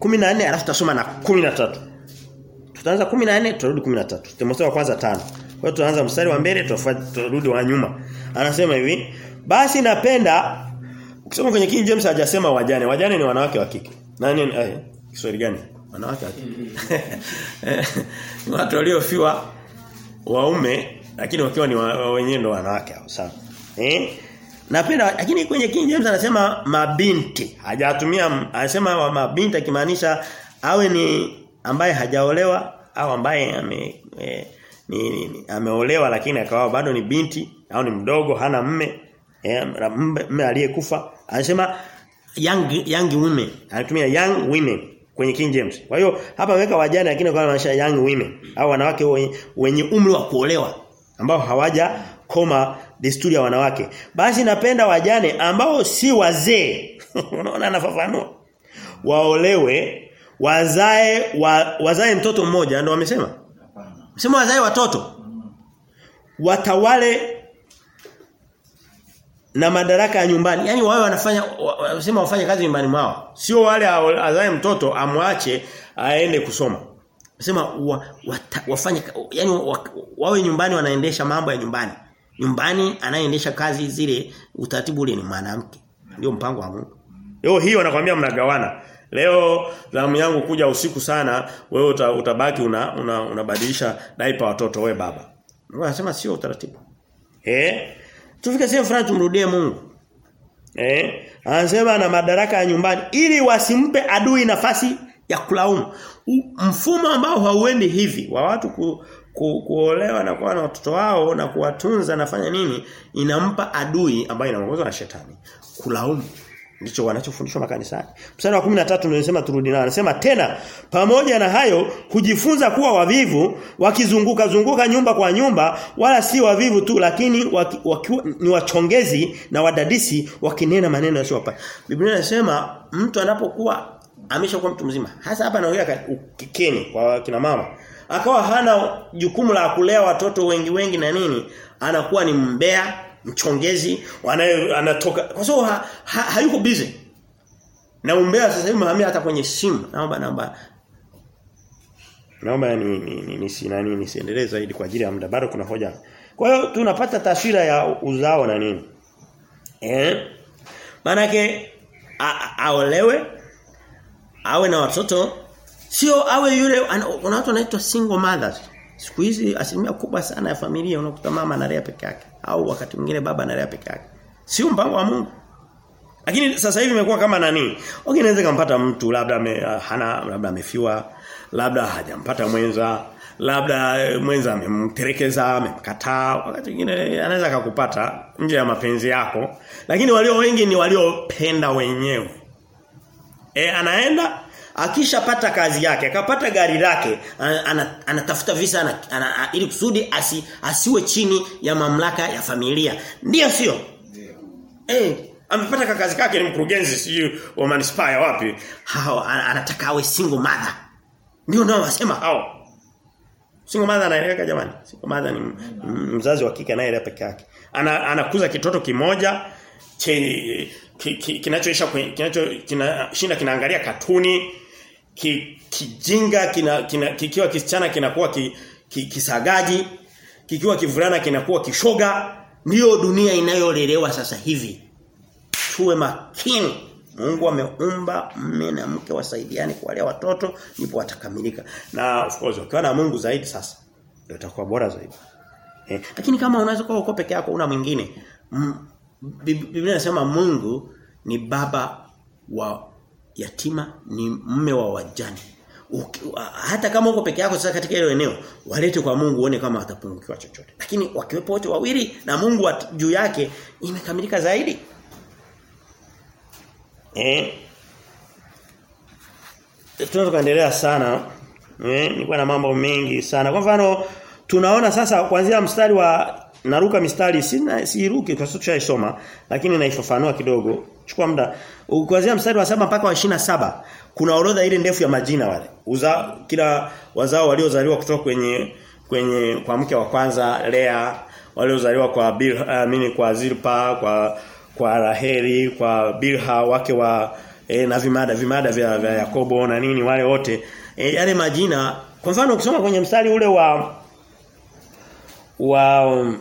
14 alafu tutasoma na 13. Tutaanza 14 tutarudi 13. Timotheo kwanza 5. Kwa hiyo tuanza mstari wa mbele tutarudi wa nyuma. Anasema hivi, basi napenda ukisoma kwenye King James hajasema wajane. Wajane ni wanawake wa kike. Nani eh Kiswahili gani? Wanawake wa kike. ni watu waliofiwa waume lakini wakiwa ni wa, wenyewe ndo wanawake hao sawa. Eh? Napenda lakini kwenye King James anasema mabinti. Hajatumia anasema mabinti akimaanisha awe ni ambaye hajaolewa au ambaye ame e, ni, ni, ni ameolewa lakini akawa bado ni binti au ni mdogo hana mme eh, mme aliyekufa. Anasema young young women. Anatumia young women kwenye King James. Kwa hiyo hapa ameweka wajane lakini kwa maana young women. Au wanawake wenye, umri wa kuolewa ambao hawaja koma desturi ya wanawake. Basi napenda wajane ambao si wazee. Unaona anafafanua. Waolewe wazae wa, wazae mtoto mmoja ndio wamesema? Sema wazae watoto. Watawale na madaraka ya nyumbani. Yaani wao wanafanya wanasema wafanye kazi nyumbani mwao. Sio wale azae mtoto amwache aende kusoma. Nasema wa, wata, wafanye yani wa, wawe nyumbani wanaendesha mambo ya nyumbani. Nyumbani anayeendesha kazi zile utaratibu ule ni mwanamke. Ndio mpango wa Mungu. Leo hii wanakuambia mnagawana. Leo zamu yangu kuja usiku sana, wewe uta, utabaki una, una, diaper watoto we baba. Wanasema sio utaratibu. Eh? Tufike sehemu fulani tumrudie Mungu. Eh? Anasema na madaraka ya nyumbani ili wasimpe adui nafasi ya kulaumu. Mfumo ambao hauendi hivi wa watu ku, ku, kuolewa na kuwa na watoto wao na kuwatunza nafanya nini inampa adui ambaye inaongozwa na shetani kulaumu ndicho wanachofundishwa makanisani. Mstari wa 13 ndio nasema turudi nao. Anasema tena pamoja na hayo kujifunza kuwa wavivu wakizunguka zunguka nyumba kwa nyumba wala si wavivu tu lakini waki, waki, ni wachongezi na wadadisi wakinena maneno yasiyopasa. Biblia inasema mtu anapokuwa ameshakuwa mtu mzima hasa hapa anaongea kikeni kwa kina mama akawa hana jukumu la kulea watoto wengi wengi na nini anakuwa ni mbea mchongezi wanayo anatoka kwa sababu ha, ha, hayuko busy. Na umbea sasa hivi mahamia hata kwenye simu. Naomba naomba. Naomba ni ni, ni, ni, sina nani nisiendelee zaidi kwa ajili ya muda. Bado kuna hoja. Kwa hiyo tunapata taswira ya uzao na nini. Eh? Manake aolewe awe na watoto. Sio awe yule kuna watu wanaitwa single mothers. Siku hizi asilimia kubwa sana ya familia unakuta mama analea peke yake au wakati mwingine baba analea peke yake. Sio mpango wa Mungu. Lakini sasa hivi imekuwa kama nani? Okay inaweza kumpata mtu labda me, hana labda amefiwa, labda hajampata mwenza, labda mwenza amemterekeza, amemkataa, wakati mwingine anaweza akakupata nje ya mapenzi yako. Lakini walio wengi ni waliopenda wenyewe. E, anaenda akishapata kazi yake akapata gari lake anatafuta ana, ana visa ana, ana, ili kusudi asi, asiwe chini ya mamlaka ya familia. Ndio sio? Eh amepata kazi kake ni mkurugenzi sijui wa manispaa ya wapi. Hao anataka awe single mother. Ndio nao wasema hao. Single mother anaeleweka jamani? Single mother ni mzazi wa kike naye peke yake. Ana, anakuza kitoto kimoja che ki, ki, kinachoisha kinacho kinashinda kinaangalia katuni ki, kijinga kina, kina kikiwa kisichana kinakuwa ki, ki, kisagaji kikiwa kivulana kinakuwa kishoga ndiyo dunia inayolelewa sasa hivi. Tuwe makini. Mungu ameumba mme na mke wasaidiane kuwalea watoto ndipo watakamilika. Na of course wakiwa na Mungu zaidi sasa ndio itakuwa bora zaidi. Eh, lakini kama unaweza kuwa uko peke yako una mwingine. Biblia inasema Mungu ni baba wa yatima, ni mme wa wajani. Hata kama uko peke yako sasa katika hilo eneo, walete kwa Mungu uone kama atapungukiwa chochote. Lakini wakiwepo wote wawili na Mungu juu yake imekamilika zaidi. Eh. Tunaweza kuendelea sana. Eh, nilikuwa na mambo mengi sana. Kwa mfano tunaona sasa kuanzia mstari wa naruka mistari sina siiruki kwa sababu tushaisoma lakini naifafanua kidogo. Chukua muda. Kuanzia mstari wa saba mpaka wa saba kuna orodha ile ndefu ya majina wale. Uza kila wazao waliozaliwa kutoka kwenye kwenye kwa mke wa kwanza Lea, waliozaliwa kwa Bilha, uh, kwa Zilpa, kwa kwa Raheli, kwa Bilha wake wa e, na vimada vimada vya, vya Yakobo na nini wale wote e, yale majina kwa mfano ukisoma kwenye mstari ule wa wa um,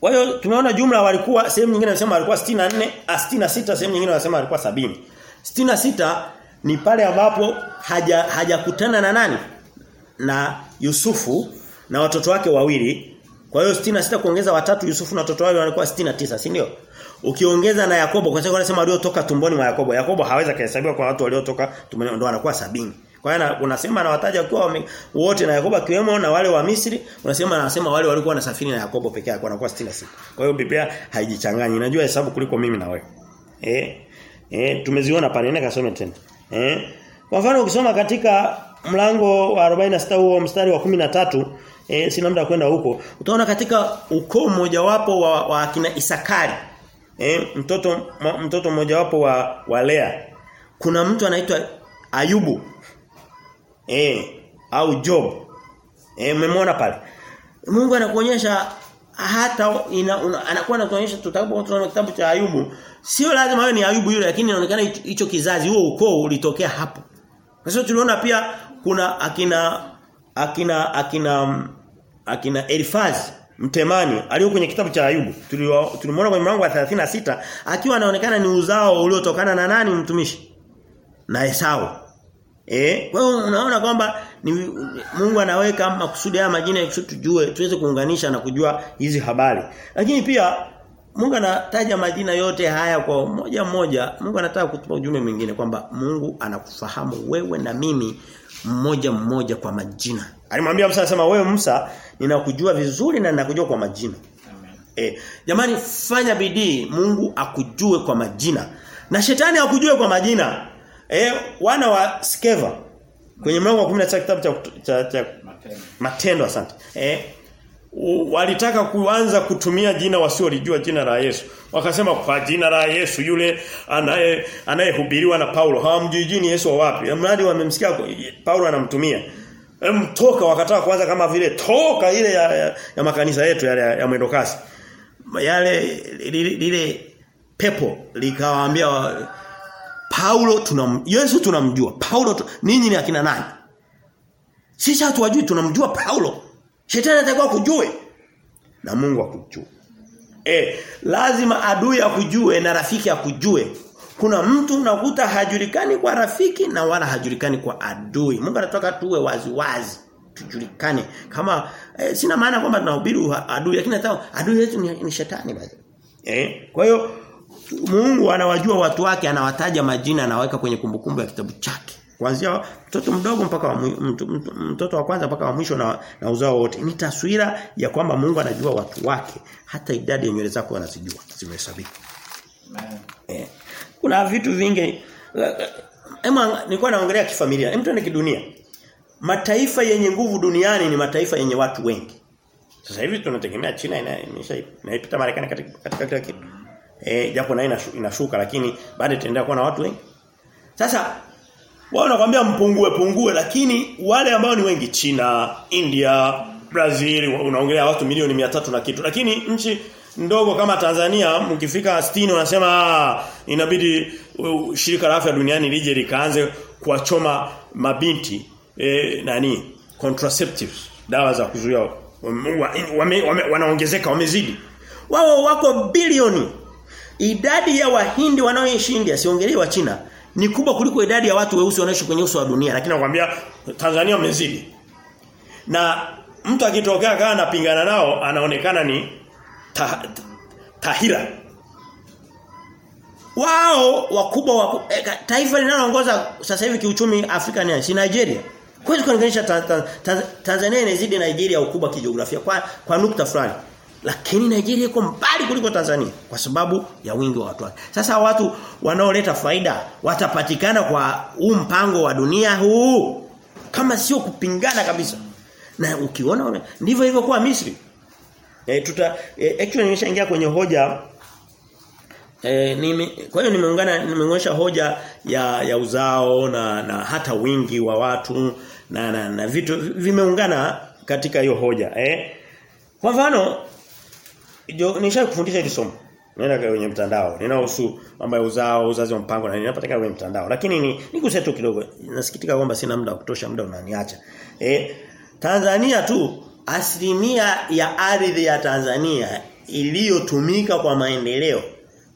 kwa hiyo tumeona jumla walikuwa sehemu nyingine wanasema walikuwa 64, 66 sehemu nyingine wanasema walikuwa sabini 66 ni pale ambapo haja hajakutana na nani? Na Yusufu na watoto wake wawili. Kwa hiyo 66 kuongeza watatu Yusufu na watoto wake walikuwa 69, si ndio? Ukiongeza na Yakobo kwa sababu wanasema waliotoka tumboni mwa Yakobo. Yakobo hawezi kuhesabiwa kwa watu waliotoka tumboni ndio anakuwa sabini Kwa hiyo unasema anawataja kwa wote na Yakobo akiwemo na wale wa Misri, unasema anasema wale walikuwa wanasafiri na Yakobo peke yake wanakuwa 66. Kwa hiyo Biblia haijichanganyi. Inajua hesabu kuliko mimi na wewe. Eh? Eh tumeziona pale nenda kasome tena. Eh? Kwa mfano ukisoma katika mlango wa 46 huo mstari wa 13 eh sina muda kwenda huko utaona katika ukoo mmoja wapo wa, wa kina Isakari eh mtoto mtoto mmoja wapo wa, wa Lea kuna mtu anaitwa Ayubu eh au Job. Eh umemwona pale. Mungu anakuonyesha hata ina, una, anakuwa anatuonyesha tutakapoona kitabu cha Ayubu. Sio lazima awe ni Ayubu yule lakini inaonekana hicho kizazi huo ukoo ulitokea hapo. Kwa sababu tuliona pia kuna akina akina akina akina Elifaz Mtemani aliyo kwenye kitabu cha Ayubu. Tulimwona kwenye mlango wa 36 akiwa anaonekana ni uzao uliotokana na nani mtumishi? Na Esau Eh, kwa hiyo unaona kwamba ni Mungu anaweka makusudi haya majina ili tujue tuweze kuunganisha na kujua hizi habari. Lakini pia Mungu anataja majina yote haya kwa moja moja. Mungu anataka kutupa ujumbe mwingine kwamba Mungu anakufahamu wewe na mimi mmoja mmoja kwa majina. Alimwambia Musa anasema wewe Musa ninakujua vizuri na ninakujua kwa majina. Amen. Eh, jamani fanya bidii Mungu akujue kwa majina. Na shetani akujue kwa majina. Eh, wana wa Skeva kwenye mlango wa 10 kitabu cha, cha, cha matendo. matendo asante. Eh, walitaka kuanza kutumia jina wasiolijua jina la Yesu. Wakasema kwa jina la Yesu yule anaye anayehubiriwa na Paulo. Hawamjui Yesu wa wapi. Mradi wamemsikia Paulo anamtumia. Mtoka wakataka kuanza kama vile toka ile ya, ya, ya makanisa yetu yale ya, ya mwendokasi. Yale lile, lile pepo likawaambia Paulo tunam Yesu tunamjua. Paulo tu, ninyi ni akina nani? Sisi hatuwajui tunamjua Paulo. Shetani atakuwa kujue na Mungu akujue. Eh, lazima adui akujue na rafiki akujue. Kuna mtu unakuta hajulikani kwa rafiki na wala hajulikani kwa adui. Mungu anataka tuwe wazi wazi tujulikane. Kama eh, sina maana kwamba tunahubiri adui lakini nataka adui yetu ni, ni shetani basi. Eh, kwa hiyo Mungu anawajua watu wake anawataja majina anaweka kwenye kumbukumbu ya kitabu chake. Kuanzia mtoto mdogo mpaka wa mtu, mtu, mtoto wa kwanza mpaka wa mwisho na, na uzao wote. Ni taswira ya kwamba Mungu anajua watu wake hata idadi ya nywele zako anazijua zimehesabika. Eh. Kuna vitu vingi Ema nilikuwa naongelea kifamilia. Hem tuende kidunia. Mataifa yenye nguvu duniani ni mataifa yenye watu wengi. Sasa hivi tunategemea China inaipita Marekani katika, katika kila kitu. Eh japo na inashuka lakini baada itaendelea kuwa na watu wengi. Sasa wao wanakuambia mpungue pungue lakini wale ambao ni wengi China, India, Brazil unaongelea watu milioni mia tatu na kitu. Lakini nchi ndogo kama Tanzania mkifika 60 wanasema inabidi uh, shirika la afya duniani lije likaanze kuwachoma mabinti eh, nani contraceptives dawa za kuzuia wame, wame, wanaongezeka wamezidi wao wako bilioni idadi ya wahindi wanaoishi India siongelee wa China ni kubwa kuliko idadi ya watu weusi wanaoishi kwenye uso wa dunia lakini nakwambia Tanzania wamezidi na mtu akitokea kana anapingana nao anaonekana ni ta, tahira. Wao wakubwa wa eh, taifa linaloongoza sasa hivi kiuchumi Afrika ni si Nigeria. Kwani kulinganisha ta, ta, ta, Tanzania inazidi Nigeria ukubwa kijiografia kwa kwa nukta fulani. Lakini Nigeria iko mbali kuliko Tanzania kwa sababu ya wingi wa watu wake. Sasa watu wanaoleta faida watapatikana kwa huu mpango wa dunia huu kama sio kupingana kabisa. Na ukiona ndivyo hivyo kwa Misri. E, tuta e, actually nimeshaingia kwenye hoja E, nime, kwa hiyo nimeungana nimeonyesha hoja ya ya uzao na na hata wingi wa watu na na, na vitu vimeungana katika hiyo hoja eh kwa mfano nisha kufundisha hili somo nenda kwenye mtandao. Ninahusu mambo ya uzao uzazi wa mpango na ninapatikana kwenye mtandao. Lakini ni nikuse tu kidogo. Nasikitika kwamba sina muda wa kutosha muda unaniacha. Eh Tanzania tu asilimia ya ardhi ya Tanzania iliyotumika kwa maendeleo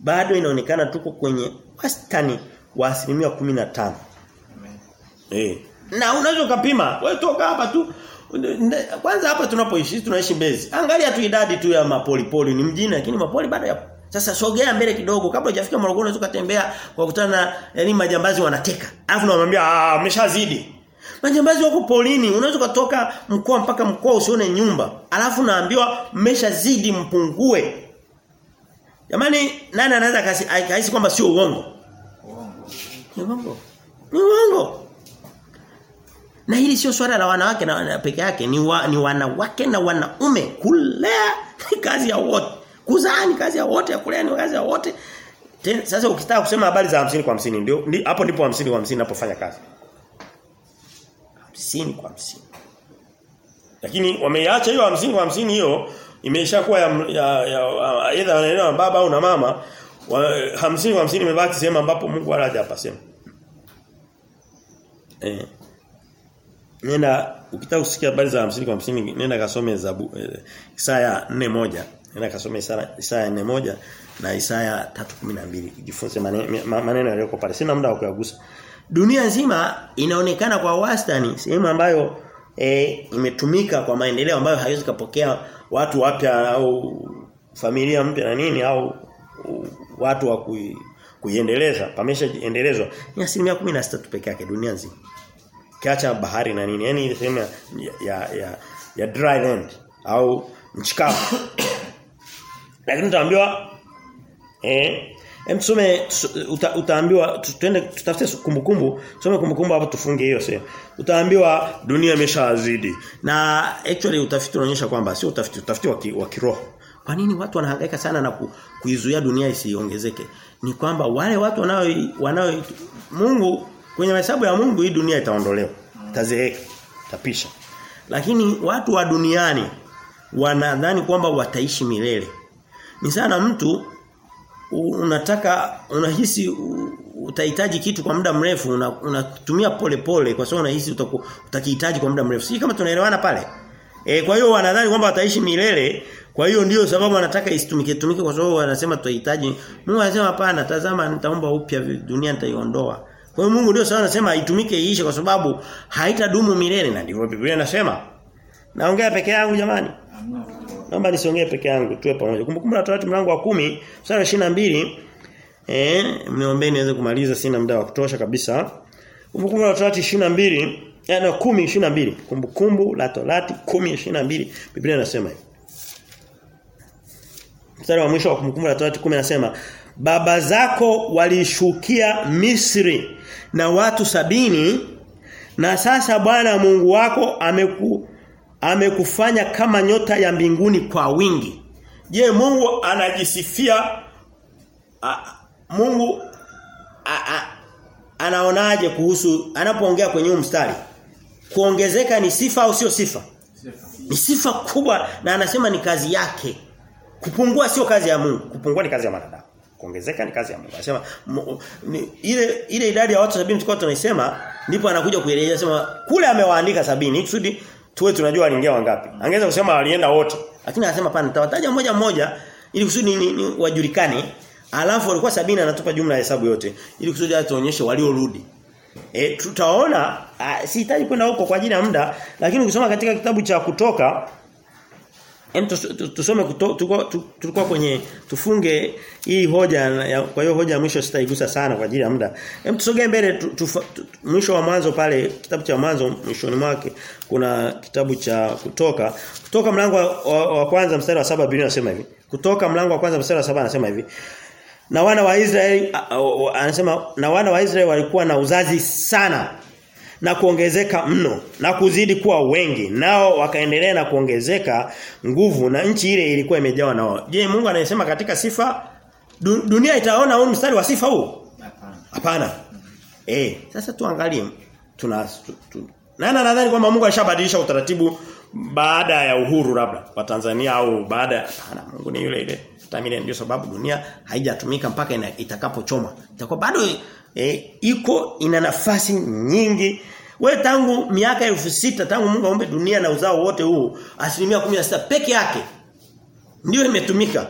bado inaonekana tuko kwenye wastani wa asilimia 15. Amen. Eh. Na unaweza kupima, wewe toka hapa tu kwanza hapa tunapoishi tunaishi Mbezi. Angalia tu idadi tu ya mapolipoli ni mjini lakini mapoli bado yapo. Sasa sogea mbele kidogo kabla hujafika Morogoro unaweza kutembea kwa kutana yani majambazi wanateka. Alafu unamwambia ah umeshazidi. Majambazi wako polini, unaweza kutoka mkoa mpaka mkoa usione nyumba. Alafu naambiwa mmeshazidi mpungue. Jamani nani anaweza kahisi kwamba sio uongo? Uongo. Ni uongo. Ni uongo. Na hili sio swala la wanawake na peke yake, ni wa, ni wanawake na wanaume kulea kazi ya wote. Kuzaa ni kazi ya wote, ya kulea ni kazi ya wote. Tena sasa ukitaka kusema habari za 50 kwa 50 ndio ndi, hapo ndipo 50 kwa 50 ninapofanya kazi. 50 kwa 50. Lakini wameiacha hiyo 50 kwa 50 hiyo imeshakuwa ya ya, aidha wanaelewa baba au na mama wa, hamsini kwa hamsini imebaki sehemu ambapo Mungu wala hajapasema. Eh. Nenda ukitaka kusikia habari za 50 kwa 50 nenda kasome Zabu eh, Isaya 4:1. Nenda kasome Isaya Isaya 4:1 na Isaya 3:12. Jifunze maneno yaliyoko pale. Sina muda wa kuyagusa. Dunia nzima inaonekana kwa wastani sehemu ambayo eh, imetumika kwa maendeleo ambayo haiwezi kupokea watu wapya au familia mpya na nini au watu wa kui, kuiendeleza pameshaendelezwa ni asilimia 16 tu peke yake dunia nzima kiacha bahari na nini yani ile sehemu ya, ya ya ya dry land au nchi lakini utaambiwa eh Hem tusome uta, utaambiwa tuende tutafute kumbukumbu, tusome kumbukumbu hapo tufunge hiyo sehemu. Utaambiwa dunia imeshazidi. Na actually utafiti unaonyesha kwamba sio utafiti, utafiti wa, wa kiroho. Kwa nini watu wanahangaika sana na ku, kuizuia dunia isiongezeke? Ni kwamba wale watu wanao wanao Mungu kwenye hesabu ya Mungu hii dunia itaondolewa. Itazeeka, tapisha. Lakini watu wa duniani wanadhani kwamba wataishi milele. Ni sana mtu unataka unahisi utahitaji kitu kwa muda mrefu unatumia una pole pole kwa sababu unahisi utakihitaji kwa muda mrefu. Si kama tunaelewana pale. E, kwa hiyo wanadhani kwamba wataishi milele. Kwa hiyo ndio sababu wanataka isitumike tumike kwa sababu wanasema tutahitaji. Mungu anasema hapana, tazama nitaomba upya dunia nitaiondoa. Kwa hiyo Mungu ndio sawa anasema itumike iishe kwa sababu haitadumu milele na ndivyo Biblia inasema. Naongea peke yangu jamani. Naomba nisiongee peke yangu tuwe pamoja. Kumbukumbu la Torati mlango wa kumi sura ya 22 eh mniombe niweze kumaliza sina muda wa kutosha kabisa. Kumbukumbu la Torati 22 na 10 22. Kumbukumbu la Torati 10 22 Biblia inasema hivi. Mstari wa mwisho wa kumbukumbu la Torati 10 inasema baba zako walishukia Misri na watu sabini na sasa Bwana Mungu wako ameku amekufanya kama nyota ya mbinguni kwa wingi. Je, Mungu anajisifia a, Mungu a, a, anaonaje kuhusu anapoongea kwenye huu mstari? Kuongezeka ni sifa au sio sifa? Sifa. Ni sifa kubwa na anasema ni kazi yake. Kupungua sio kazi ya Mungu, kupungua ni kazi ya wanadamu. Kuongezeka ni kazi ya Mungu. Anasema ile ile idadi ya watu sabini tulikuwa tunaisema ndipo anakuja kuelezea sema kule amewaandika sabini kusudi tuwe tunajua aliingia wangapi. Angeweza kusema walienda wote. Lakini anasema pana nitawataja mmoja mmoja ili kusudi ni, ni, wajulikane. Alafu walikuwa sabini anatupa jumla ya hesabu yote ili kusudi atuonyeshe waliorudi. E, tutaona sihitaji kwenda huko kwa ajili ya muda lakini ukisoma katika kitabu cha kutoka Hem tusome tulikuwa kwenye tufunge hii hoja ya, kwa hiyo hoja ya mwisho sitaigusa sana kwa ajili ya muda. Hem tusogee mbele mwisho wa mwanzo pale kitabu cha mwanzo mwishoni mwake kuna kitabu cha kutoka. Kutoka mlango wa, wa, wa kwanza mstari wa saba Biblia inasema hivi. Kutoka mlango wa kwanza mstari wa saba anasema hivi. Na wana wa Israeli anasema na wana wa Israeli walikuwa na uzazi sana na kuongezeka mno na kuzidi kuwa wengi nao wakaendelea na kuongezeka nguvu na nchi ile ilikuwa imejawa na wao. Je, Mungu anasema katika sifa du, dunia itaona huu mstari wa sifa huu? Hapana. Eh, sasa tuangalie tuna tu, tu. Nana nadhani kwamba Mungu alishabadilisha utaratibu baada ya uhuru labda wa Tanzania au baada hapana Mungu ni yule ile. Tamile ndio sababu dunia haijatumika mpaka itakapochoma. Itakuwa bado eh, iko ina nafasi nyingi We tangu miaka elfu sita tangu Mungu aumbe dunia na uzao wote huu asilimia 16 peke yake ndio imetumika.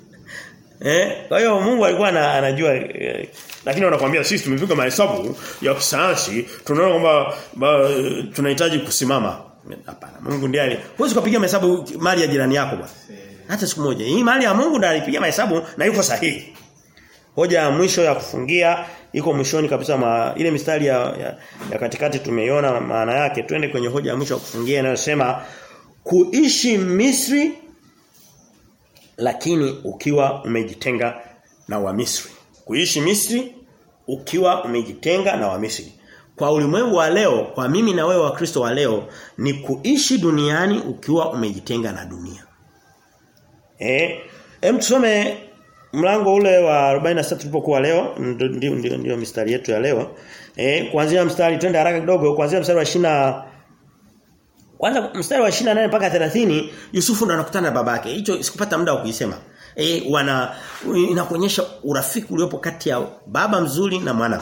eh? Kwa hiyo Mungu alikuwa anajua eh, lakini wanakuambia sisi tumepiga mahesabu ya kisayansi tunaona kwamba tunahitaji kusimama. Hapana. Mungu ndiye ali. Huwezi kupiga mahesabu mali ya jirani yako bwana. Hata siku moja. Hii mali ya Mungu ndiye alipiga mahesabu na yuko sahihi. Hoja ya mwisho ya kufungia iko mwishoni kabisa ma, ile mistari ya, ya, ya katikati tumeiona maana yake twende kwenye hoja ya mwisho ya kufungia inayosema kuishi Misri lakini ukiwa umejitenga na Wamisri. Kuishi Misri ukiwa umejitenga na Wamisri. Kwa ulimwengu wa leo kwa mimi na wewe wa Kristo wa leo ni kuishi duniani ukiwa umejitenga na dunia eh hem tusome mlango ule wa 46 tulipokuwa leo ndio ndio ndio mistari yetu ya leo. Eh kuanzia mstari twende haraka kidogo kuanzia mstari wa shina kwanza mstari wa 28 mpaka 30 Yusufu ndo anakutana na babake. Hicho sikupata muda wa kuisema. Eh wana inakuonyesha urafiki uliopo kati ya baba mzuri na mwana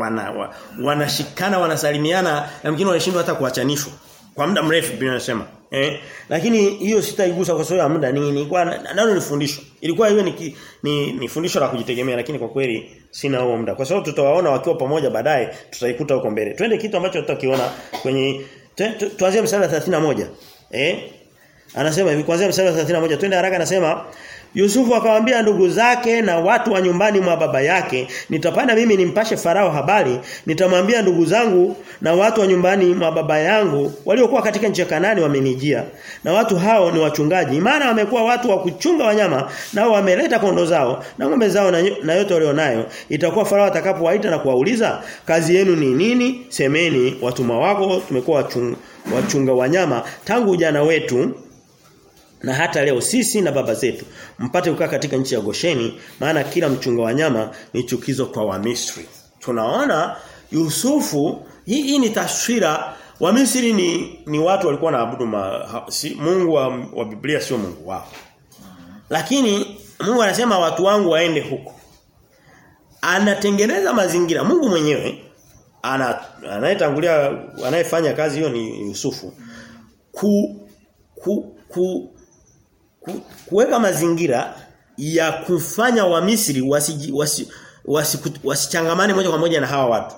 wana wa, wanashikana wanasalimiana na mwingine wanashindwa hata kuachanishwa. Kwa muda mrefu Biblia Eh, lakini hiyo sitaigusa kwa sababu ya muda ni nilikuwa nalo ni fundisho. Ilikuwa iwe ni, ni ni fundisho la kujitegemea lakini kwa kweli sina huo muda. Kwa sababu tutawaona wakiwa pamoja baadaye tutaikuta huko mbele. Twende kitu ambacho tutakiona kwenye tuanzie mstari wa 31. Eh? Anasema hivi kuanzia mstari wa 31 twende haraka anasema Yusufu akamwambia ndugu zake na watu wa nyumbani mwa baba yake, nitapanda mimi nimpashe farao habari, nitamwambia ndugu zangu na watu wa nyumbani mwa baba yangu waliokuwa katika nchi ya Kanani wamenijia. Na watu hao ni wachungaji, maana wamekuwa watu wa kuchunga wanyama, nao wameleta kondo zao na ng'ombe zao na, na yote walionayo. Itakuwa farao atakapowaita na kuwauliza, kazi yenu ni nini? Semeni, watumwa wako tumekuwa wachunga, wachunga wanyama tangu ujana wetu na hata leo sisi na baba zetu mpate kukaa katika nchi ya Gosheni maana kila mchunga wanyama ni chukizo kwa Wamisri. Tunaona Yusufu hii, hii ni taswira Wamisri ni ni watu walikuwa wanaabudu si, Mungu wa, wa Biblia sio Mungu wao. Lakini Mungu anasema watu wangu waende huko. Anatengeneza mazingira Mungu mwenyewe ana anayetangulia anayefanya kazi hiyo ni Yusufu. Ku, ku ku, kuweka mazingira ya kufanya Wamisri wasichangamane wasi, wasi, wasi, moja kwa moja na hawa watu.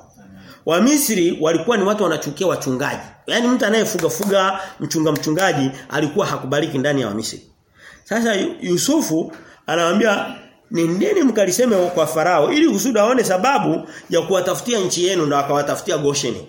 Wamisri walikuwa ni watu wanachukia wachungaji. Yaani mtu anayefuga fuga mchunga mchungaji alikuwa hakubaliki ndani ya Wamisri. Sasa Yusufu anawaambia nendeni mkaliseme kwa farao ili kusudi aone sababu ya kuwatafutia nchi yenu na akawatafutia Gosheni.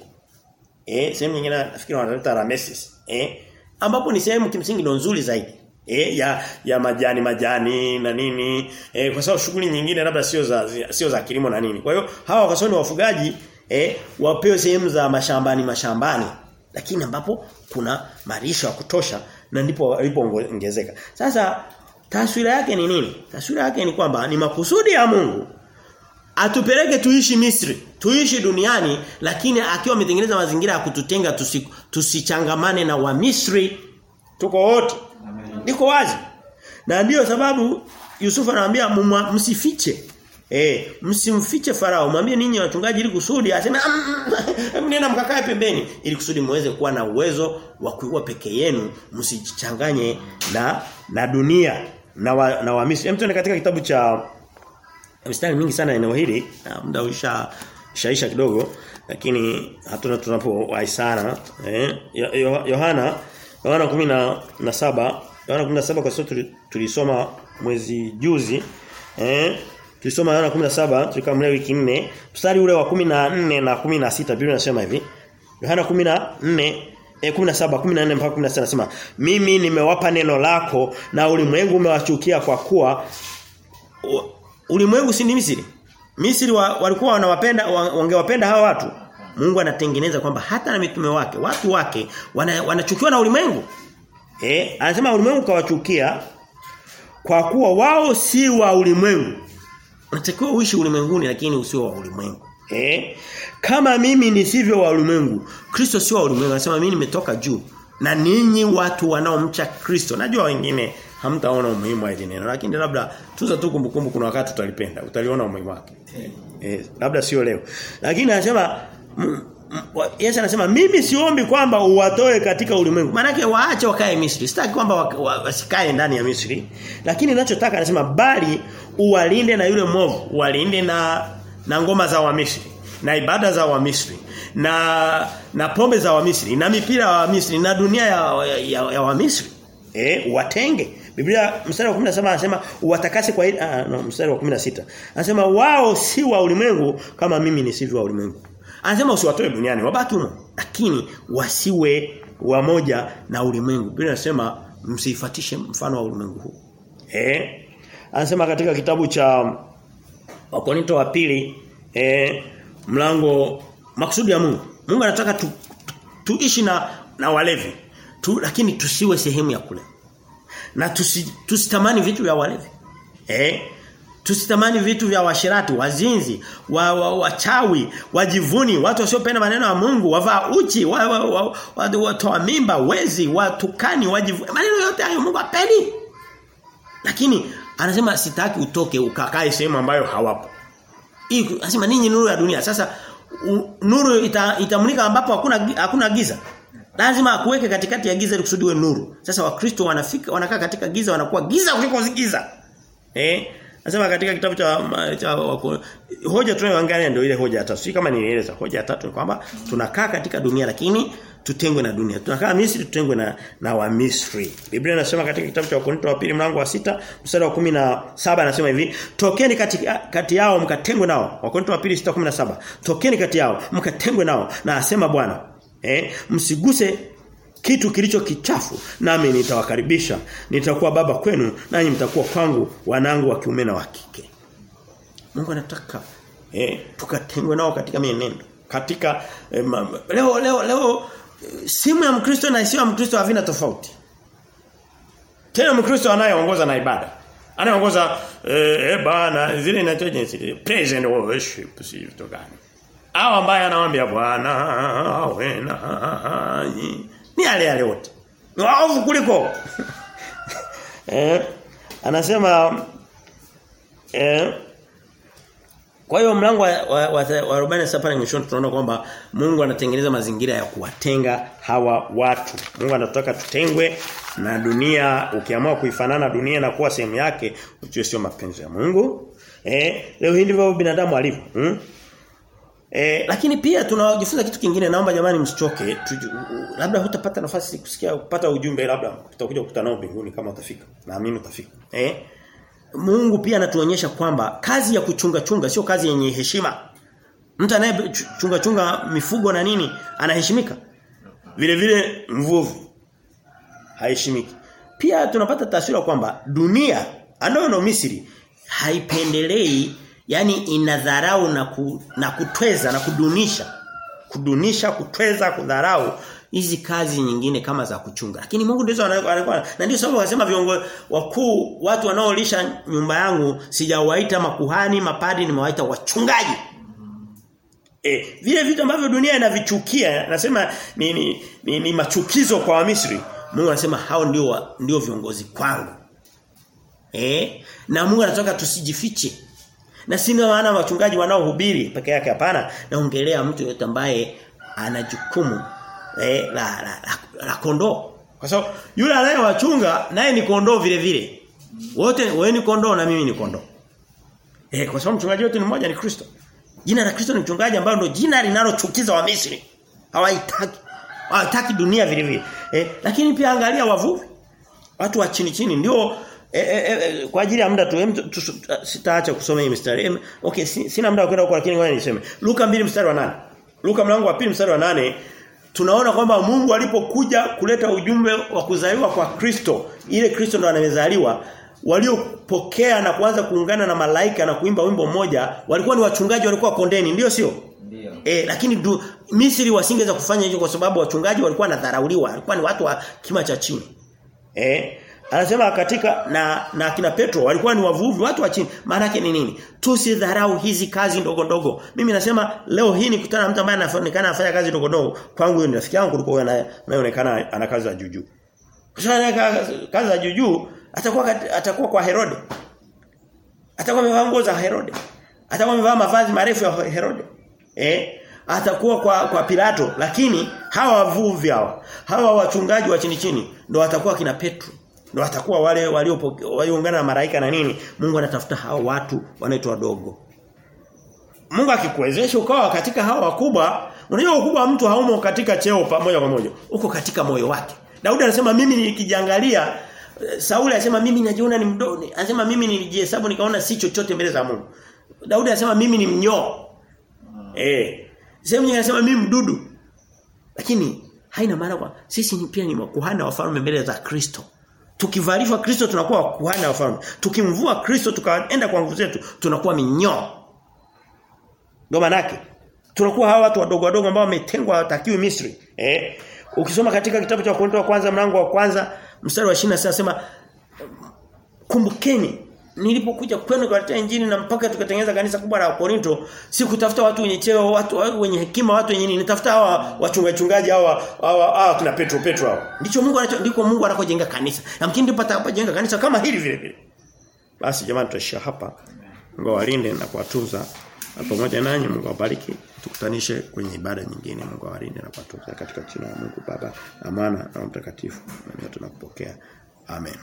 Eh, sehemu nyingine nafikiri wanaleta Rameses. Eh, ambapo ni sehemu kimsingi ndo nzuri zaidi. E, ya ya majani majani na nini e, kwa sababu shughuli nyingine labda sio za sio za kilimo na nini. Kwa hiyo hawa wakasoni wafugaji e, wapewe sehemu za mashambani mashambani lakini ambapo kuna marisho ya kutosha na ndipo alipoongezeka. Sasa taswira yake ni nini? Taswira yake ni kwamba ni makusudi ya Mungu atupeleke tuishi Misri, tuishi duniani lakini akiwa ametengeneza mazingira ya kututenga tusi, tusichangamane na wa Misri tuko wote Niko wazi. Na ndiyo sababu Yusufu anawaambia msifiche. Eh, msimfiche farao. Mwambie ninyi wachungaji ili kusudi aseme hebu nenda mkakae pembeni ili kusudi muweze kuwa na uwezo wa kuwa peke yenu, msijichanganye na na dunia na wa, na wa Misri. Hem katika kitabu cha mistari mingi sana eneo hili na muda usha shaisha kidogo lakini hatuna tunapo tunapowahi sana eh Yohana Yohana 17 Yohana 17 kwa sababu tulisoma mwezi juzi eh tulisoma Yohana 17 tulikamlia wiki 4 mstari ule wa 14 na 16 Biblia inasema hivi. Yohana 14 eh 17 14 mpaka 16 nasema mimi nimewapa neno lako na ulimwengu umewachukia kwa kuwa ulimwengu si ni Misri. Misri wa, walikuwa wanawapenda wangewapenda hawa watu. Mungu anatengeneza kwamba hata na mitume wake watu wake wanachukiwa wana, na ulimwengu eh? Anasema ulimwengu kawachukia kwa kuwa wao si wa ulimwengu. Unatakiwa uishi ulimwenguni lakini usio wa ulimwengu. Eh? Kama mimi nisivyo wa ulimwengu Kristo sio wa ulimwengu. Anasema mimi nimetoka juu na ninyi watu wanaomcha Kristo. Najua wengine hamtaona umuhimu wa hili neno lakini labda tuza tu kumbukumbu kuna wakati tutalipenda. Utaliona umuhimu wake. Eh. Labda sio leo. Lakini anasema Yesu anasema mimi siombi kwamba uwatoe katika ulimwengu. Maana waache wakae Misri. Sitaki kwamba wasikae wa, wa, ndani ya Misri. Lakini ninachotaka anasema bali uwalinde na yule mwovu, uwalinde na na ngoma za Wamisri, na ibada za Wamisri, na na pombe za Wamisri, na mipira ya Wamisri, na dunia ya ya, ya Wamisri. Eh, watenge. Biblia mstari wa 17 anasema uwatakase kwa ah, no, mstari wa 16. Anasema wao si wa ulimwengu kama mimi nisivyo wa ulimwengu. Anasema usiwatoe duniani, wabaki humo. Lakini wasiwe wamoja na ulimwengu. Biblia inasema msiifatishe mfano wa ulimwengu huu. Eh? Anasema katika kitabu cha Wakorinto wa pili eh mlango maksudi ya Mungu. Mungu anataka tu, tu, tuishi na na walevi. Tu, lakini tusiwe sehemu ya kule. Na tusi, tusitamani vitu vya walevi. Eh? Tusitamani vitu vya washirati, wazinzi, wa, wa, wachawi, wajivuni, watu wasiopenda maneno ya Mungu, wavaa uchi, wa, wa, wa, wa, watoa mimba, wezi, watukani, wajivuni. Maneno yote hayo Mungu apendi. Lakini anasema sitaki utoke ukakae sehemu ambayo hawapo. Hii anasema ninyi nuru ya dunia. Sasa u, nuru ita, itamulika ambapo hakuna hakuna giza. Lazima akuweke katikati ya giza ili kusudiwe nuru. Sasa wakristo wanafika wanakaa katika giza wanakuwa giza kuliko giza. Eh? Nasema katika kitabu cha, cha wako, hoja tunayoangalia ndio ile hoja tatu. Si kama nieleza hoja tatu ni kwamba tunakaa katika dunia lakini tutengwe na dunia. Tunakaa Misri tutengwe na na wa Misri. Biblia inasema katika kitabu cha Wakorintho wa pili mlango wa sita mstari wa kumi na saba anasema hivi, tokeni kati, kati yao mkatengwe nao. Wakorintho wa pili 6:17. Tokeni kati yao mkatengwe nao na asema Bwana. Eh, msiguse kitu kilicho kichafu nami nitawakaribisha. Nitakuwa baba kwenu nanyi mtakuwa kwangu wanangu wa kiume na wa kike. Mungu anataka eh tukatengwe nao katika mienendo. Katika eh, leo leo leo simu ya Mkristo na isiyo ya Mkristo havina tofauti. Tena Mkristo anayeongoza na ibada. Anayeongoza eh, eh bana zile inachoje praise and worship si vitu gani? Au ambaye anawaambia bwana wena ni yale yale wote. Ni waovu kuliko. eh anasema eh kwa hiyo mlango wa wa, wa, 47 pale mwishoni tunaona kwamba Mungu anatengeneza mazingira ya kuwatenga hawa watu. Mungu anataka tutengwe na dunia ukiamua kuifanana dunia na kuwa sehemu yake ujue sio mapenzi ya Mungu. Eh leo hii ndivyo binadamu alivyo. Hmm? E, lakini pia tunajifunza kitu kingine naomba jamani msichoke labda hutapata nafasi kusikia kupata ujumbe labda utakuja kukutana nao mbinguni kama utafika. Naamini utafika. Eh Mungu pia anatuonyesha kwamba kazi ya kuchunga chunga sio kazi yenye heshima. Mtu anayechunga chunga mifugo na nini anaheshimika. Vile vile mvuvi haheshimiki pia tunapata taswira kwamba dunia anayo Misri haipendelei yani inadharau na ku, na kutweza na kudunisha. Kudunisha kutweza kudharau. Hizi kazi nyingine kama za kuchunga. Lakini Mungu ndizo anakuwa. Na ndio sababu akasema viongozi wakuu watu wanaolisha nyumba yangu sijawaita makuhani mapadi nimewaita wachungaji. E, vile vitu ambavyo dunia inavichukia nasema ni, ni, ni, ni machukizo kwa Wamisri. Mungu anasema hao ndio ndio viongozi kwangu. Eh? Na Mungu anataka tusijifiche na sina maana wachungaji wanaohubiri peke yake hapana naongelea mtu yote ambaye ana jukumu eh, la, la, la, la kondoo. Kwa sababu yule anayewachunga naye ni kondoo vile vile. Wote wewe ni kondoo na mimi ni kondoo. Eh kwa sababu mchungaji wetu ni mmoja ni Kristo. Jina la Kristo ni mchungaji ambalo ndio jina linalochukiza wa Misri. Hawahitaki. Hawataki dunia vile vile. Eh, lakini pia angalia wavuvi. Watu wa chini chini ndio eh, e, e, kwa ajili ya muda tu, em, sitaacha kusoma hii mstari. Em, okay, sina muda wa kwenda huko lakini ngoja niseme. Luka 2 mstari wa 8. Luka mlango wa 2 mstari wa 8 tunaona kwamba Mungu alipokuja kuleta ujumbe wa kuzaliwa kwa Kristo, ile Kristo ndo anamezaliwa waliopokea na kuanza kuungana na malaika na kuimba wimbo mmoja, walikuwa ni wachungaji walikuwa kondeni, ndio sio? Ndio. E, lakini du, Misri wasingeweza kufanya hicho kwa sababu wachungaji walikuwa nadharauliwa, walikuwa ni watu wa kima cha chini. Eh? Anasema katika na na kina Petro walikuwa ni wavuvi, watu wa chini. Maana yake ni nini? Tusidharau hizi kazi ndogo ndogo. Mimi nasema leo hii nikutana na mtu ambaye anaonekana anafanya kazi ndogo ndogo, kwangu ni rafiki yangu kuliko anayeonekana ana kazi za juju. Kisha kazi za juju atakuwa atakuwa kwa Herode. Atakuwa amevaa nguo za Herode. Atakuwa amevaa mavazi marefu ya Herode. Eh? Atakuwa kwa kwa Pilato lakini hawa wavuvi hawa hawa wachungaji wa chini chini ndio watakuwa kina Petro ndio watakuwa wale walioungana na malaika na nini. Mungu anatafuta hao watu wanaitwa wadogo Mungu akikuwezesha ukawa katika hawa wakubwa unajua ukubwa wa mtu haumo katika cheo pamoja kwa moja. Uko katika moyo wake. Daudi anasema mimi nikijiangalia Sauli anasema mimi najiona ni mdogo anasema mimi nilijihesabu nikaona si chochote mbele za Mungu. Daudi anasema mimi ni mnyoo. Eh. Sehemu nyingine anasema mimi mdudu. Lakini haina maana kwa sisi ni pia ni makuhani wa falme mbele za Kristo tukivalishwa Kristo tunakuwa wakuhani wafalme. Tukimvua Kristo tukaenda kwa nguvu zetu tunakuwa minyoo. Ndio manake tunakuwa hawa watu wadogo wadogo ambao wametengwa hawatakiwi Misri. Eh ukisoma katika kitabu cha Korinto wa kwanza mlango wa kwanza mstari wa 26 anasema kumbukeni nilipokuja kwenu kuletea injili na mpaka tukatengeneza kanisa kubwa la Korinto si kutafuta watu wenye cheo watu wenye hekima watu wenye nini. Nitafuta hawa wachungaji chungaji hawa hawa hawa kina Petro Petro hawa. Ndicho Mungu anacho ndiko Mungu anakojenga kanisa. Na mkini ndipo atakapojenga kanisa kama hili vile vile. Basi jamani tutaishia hapa. Mungu awalinde na kuwatunza. Na pamoja nanyi Mungu awabariki. Tukutanishe kwenye ibada nyingine. Mungu awalinde na kuwatunza katika jina la Mungu Baba na Mwana na Mtakatifu. Na tunakupokea. Amen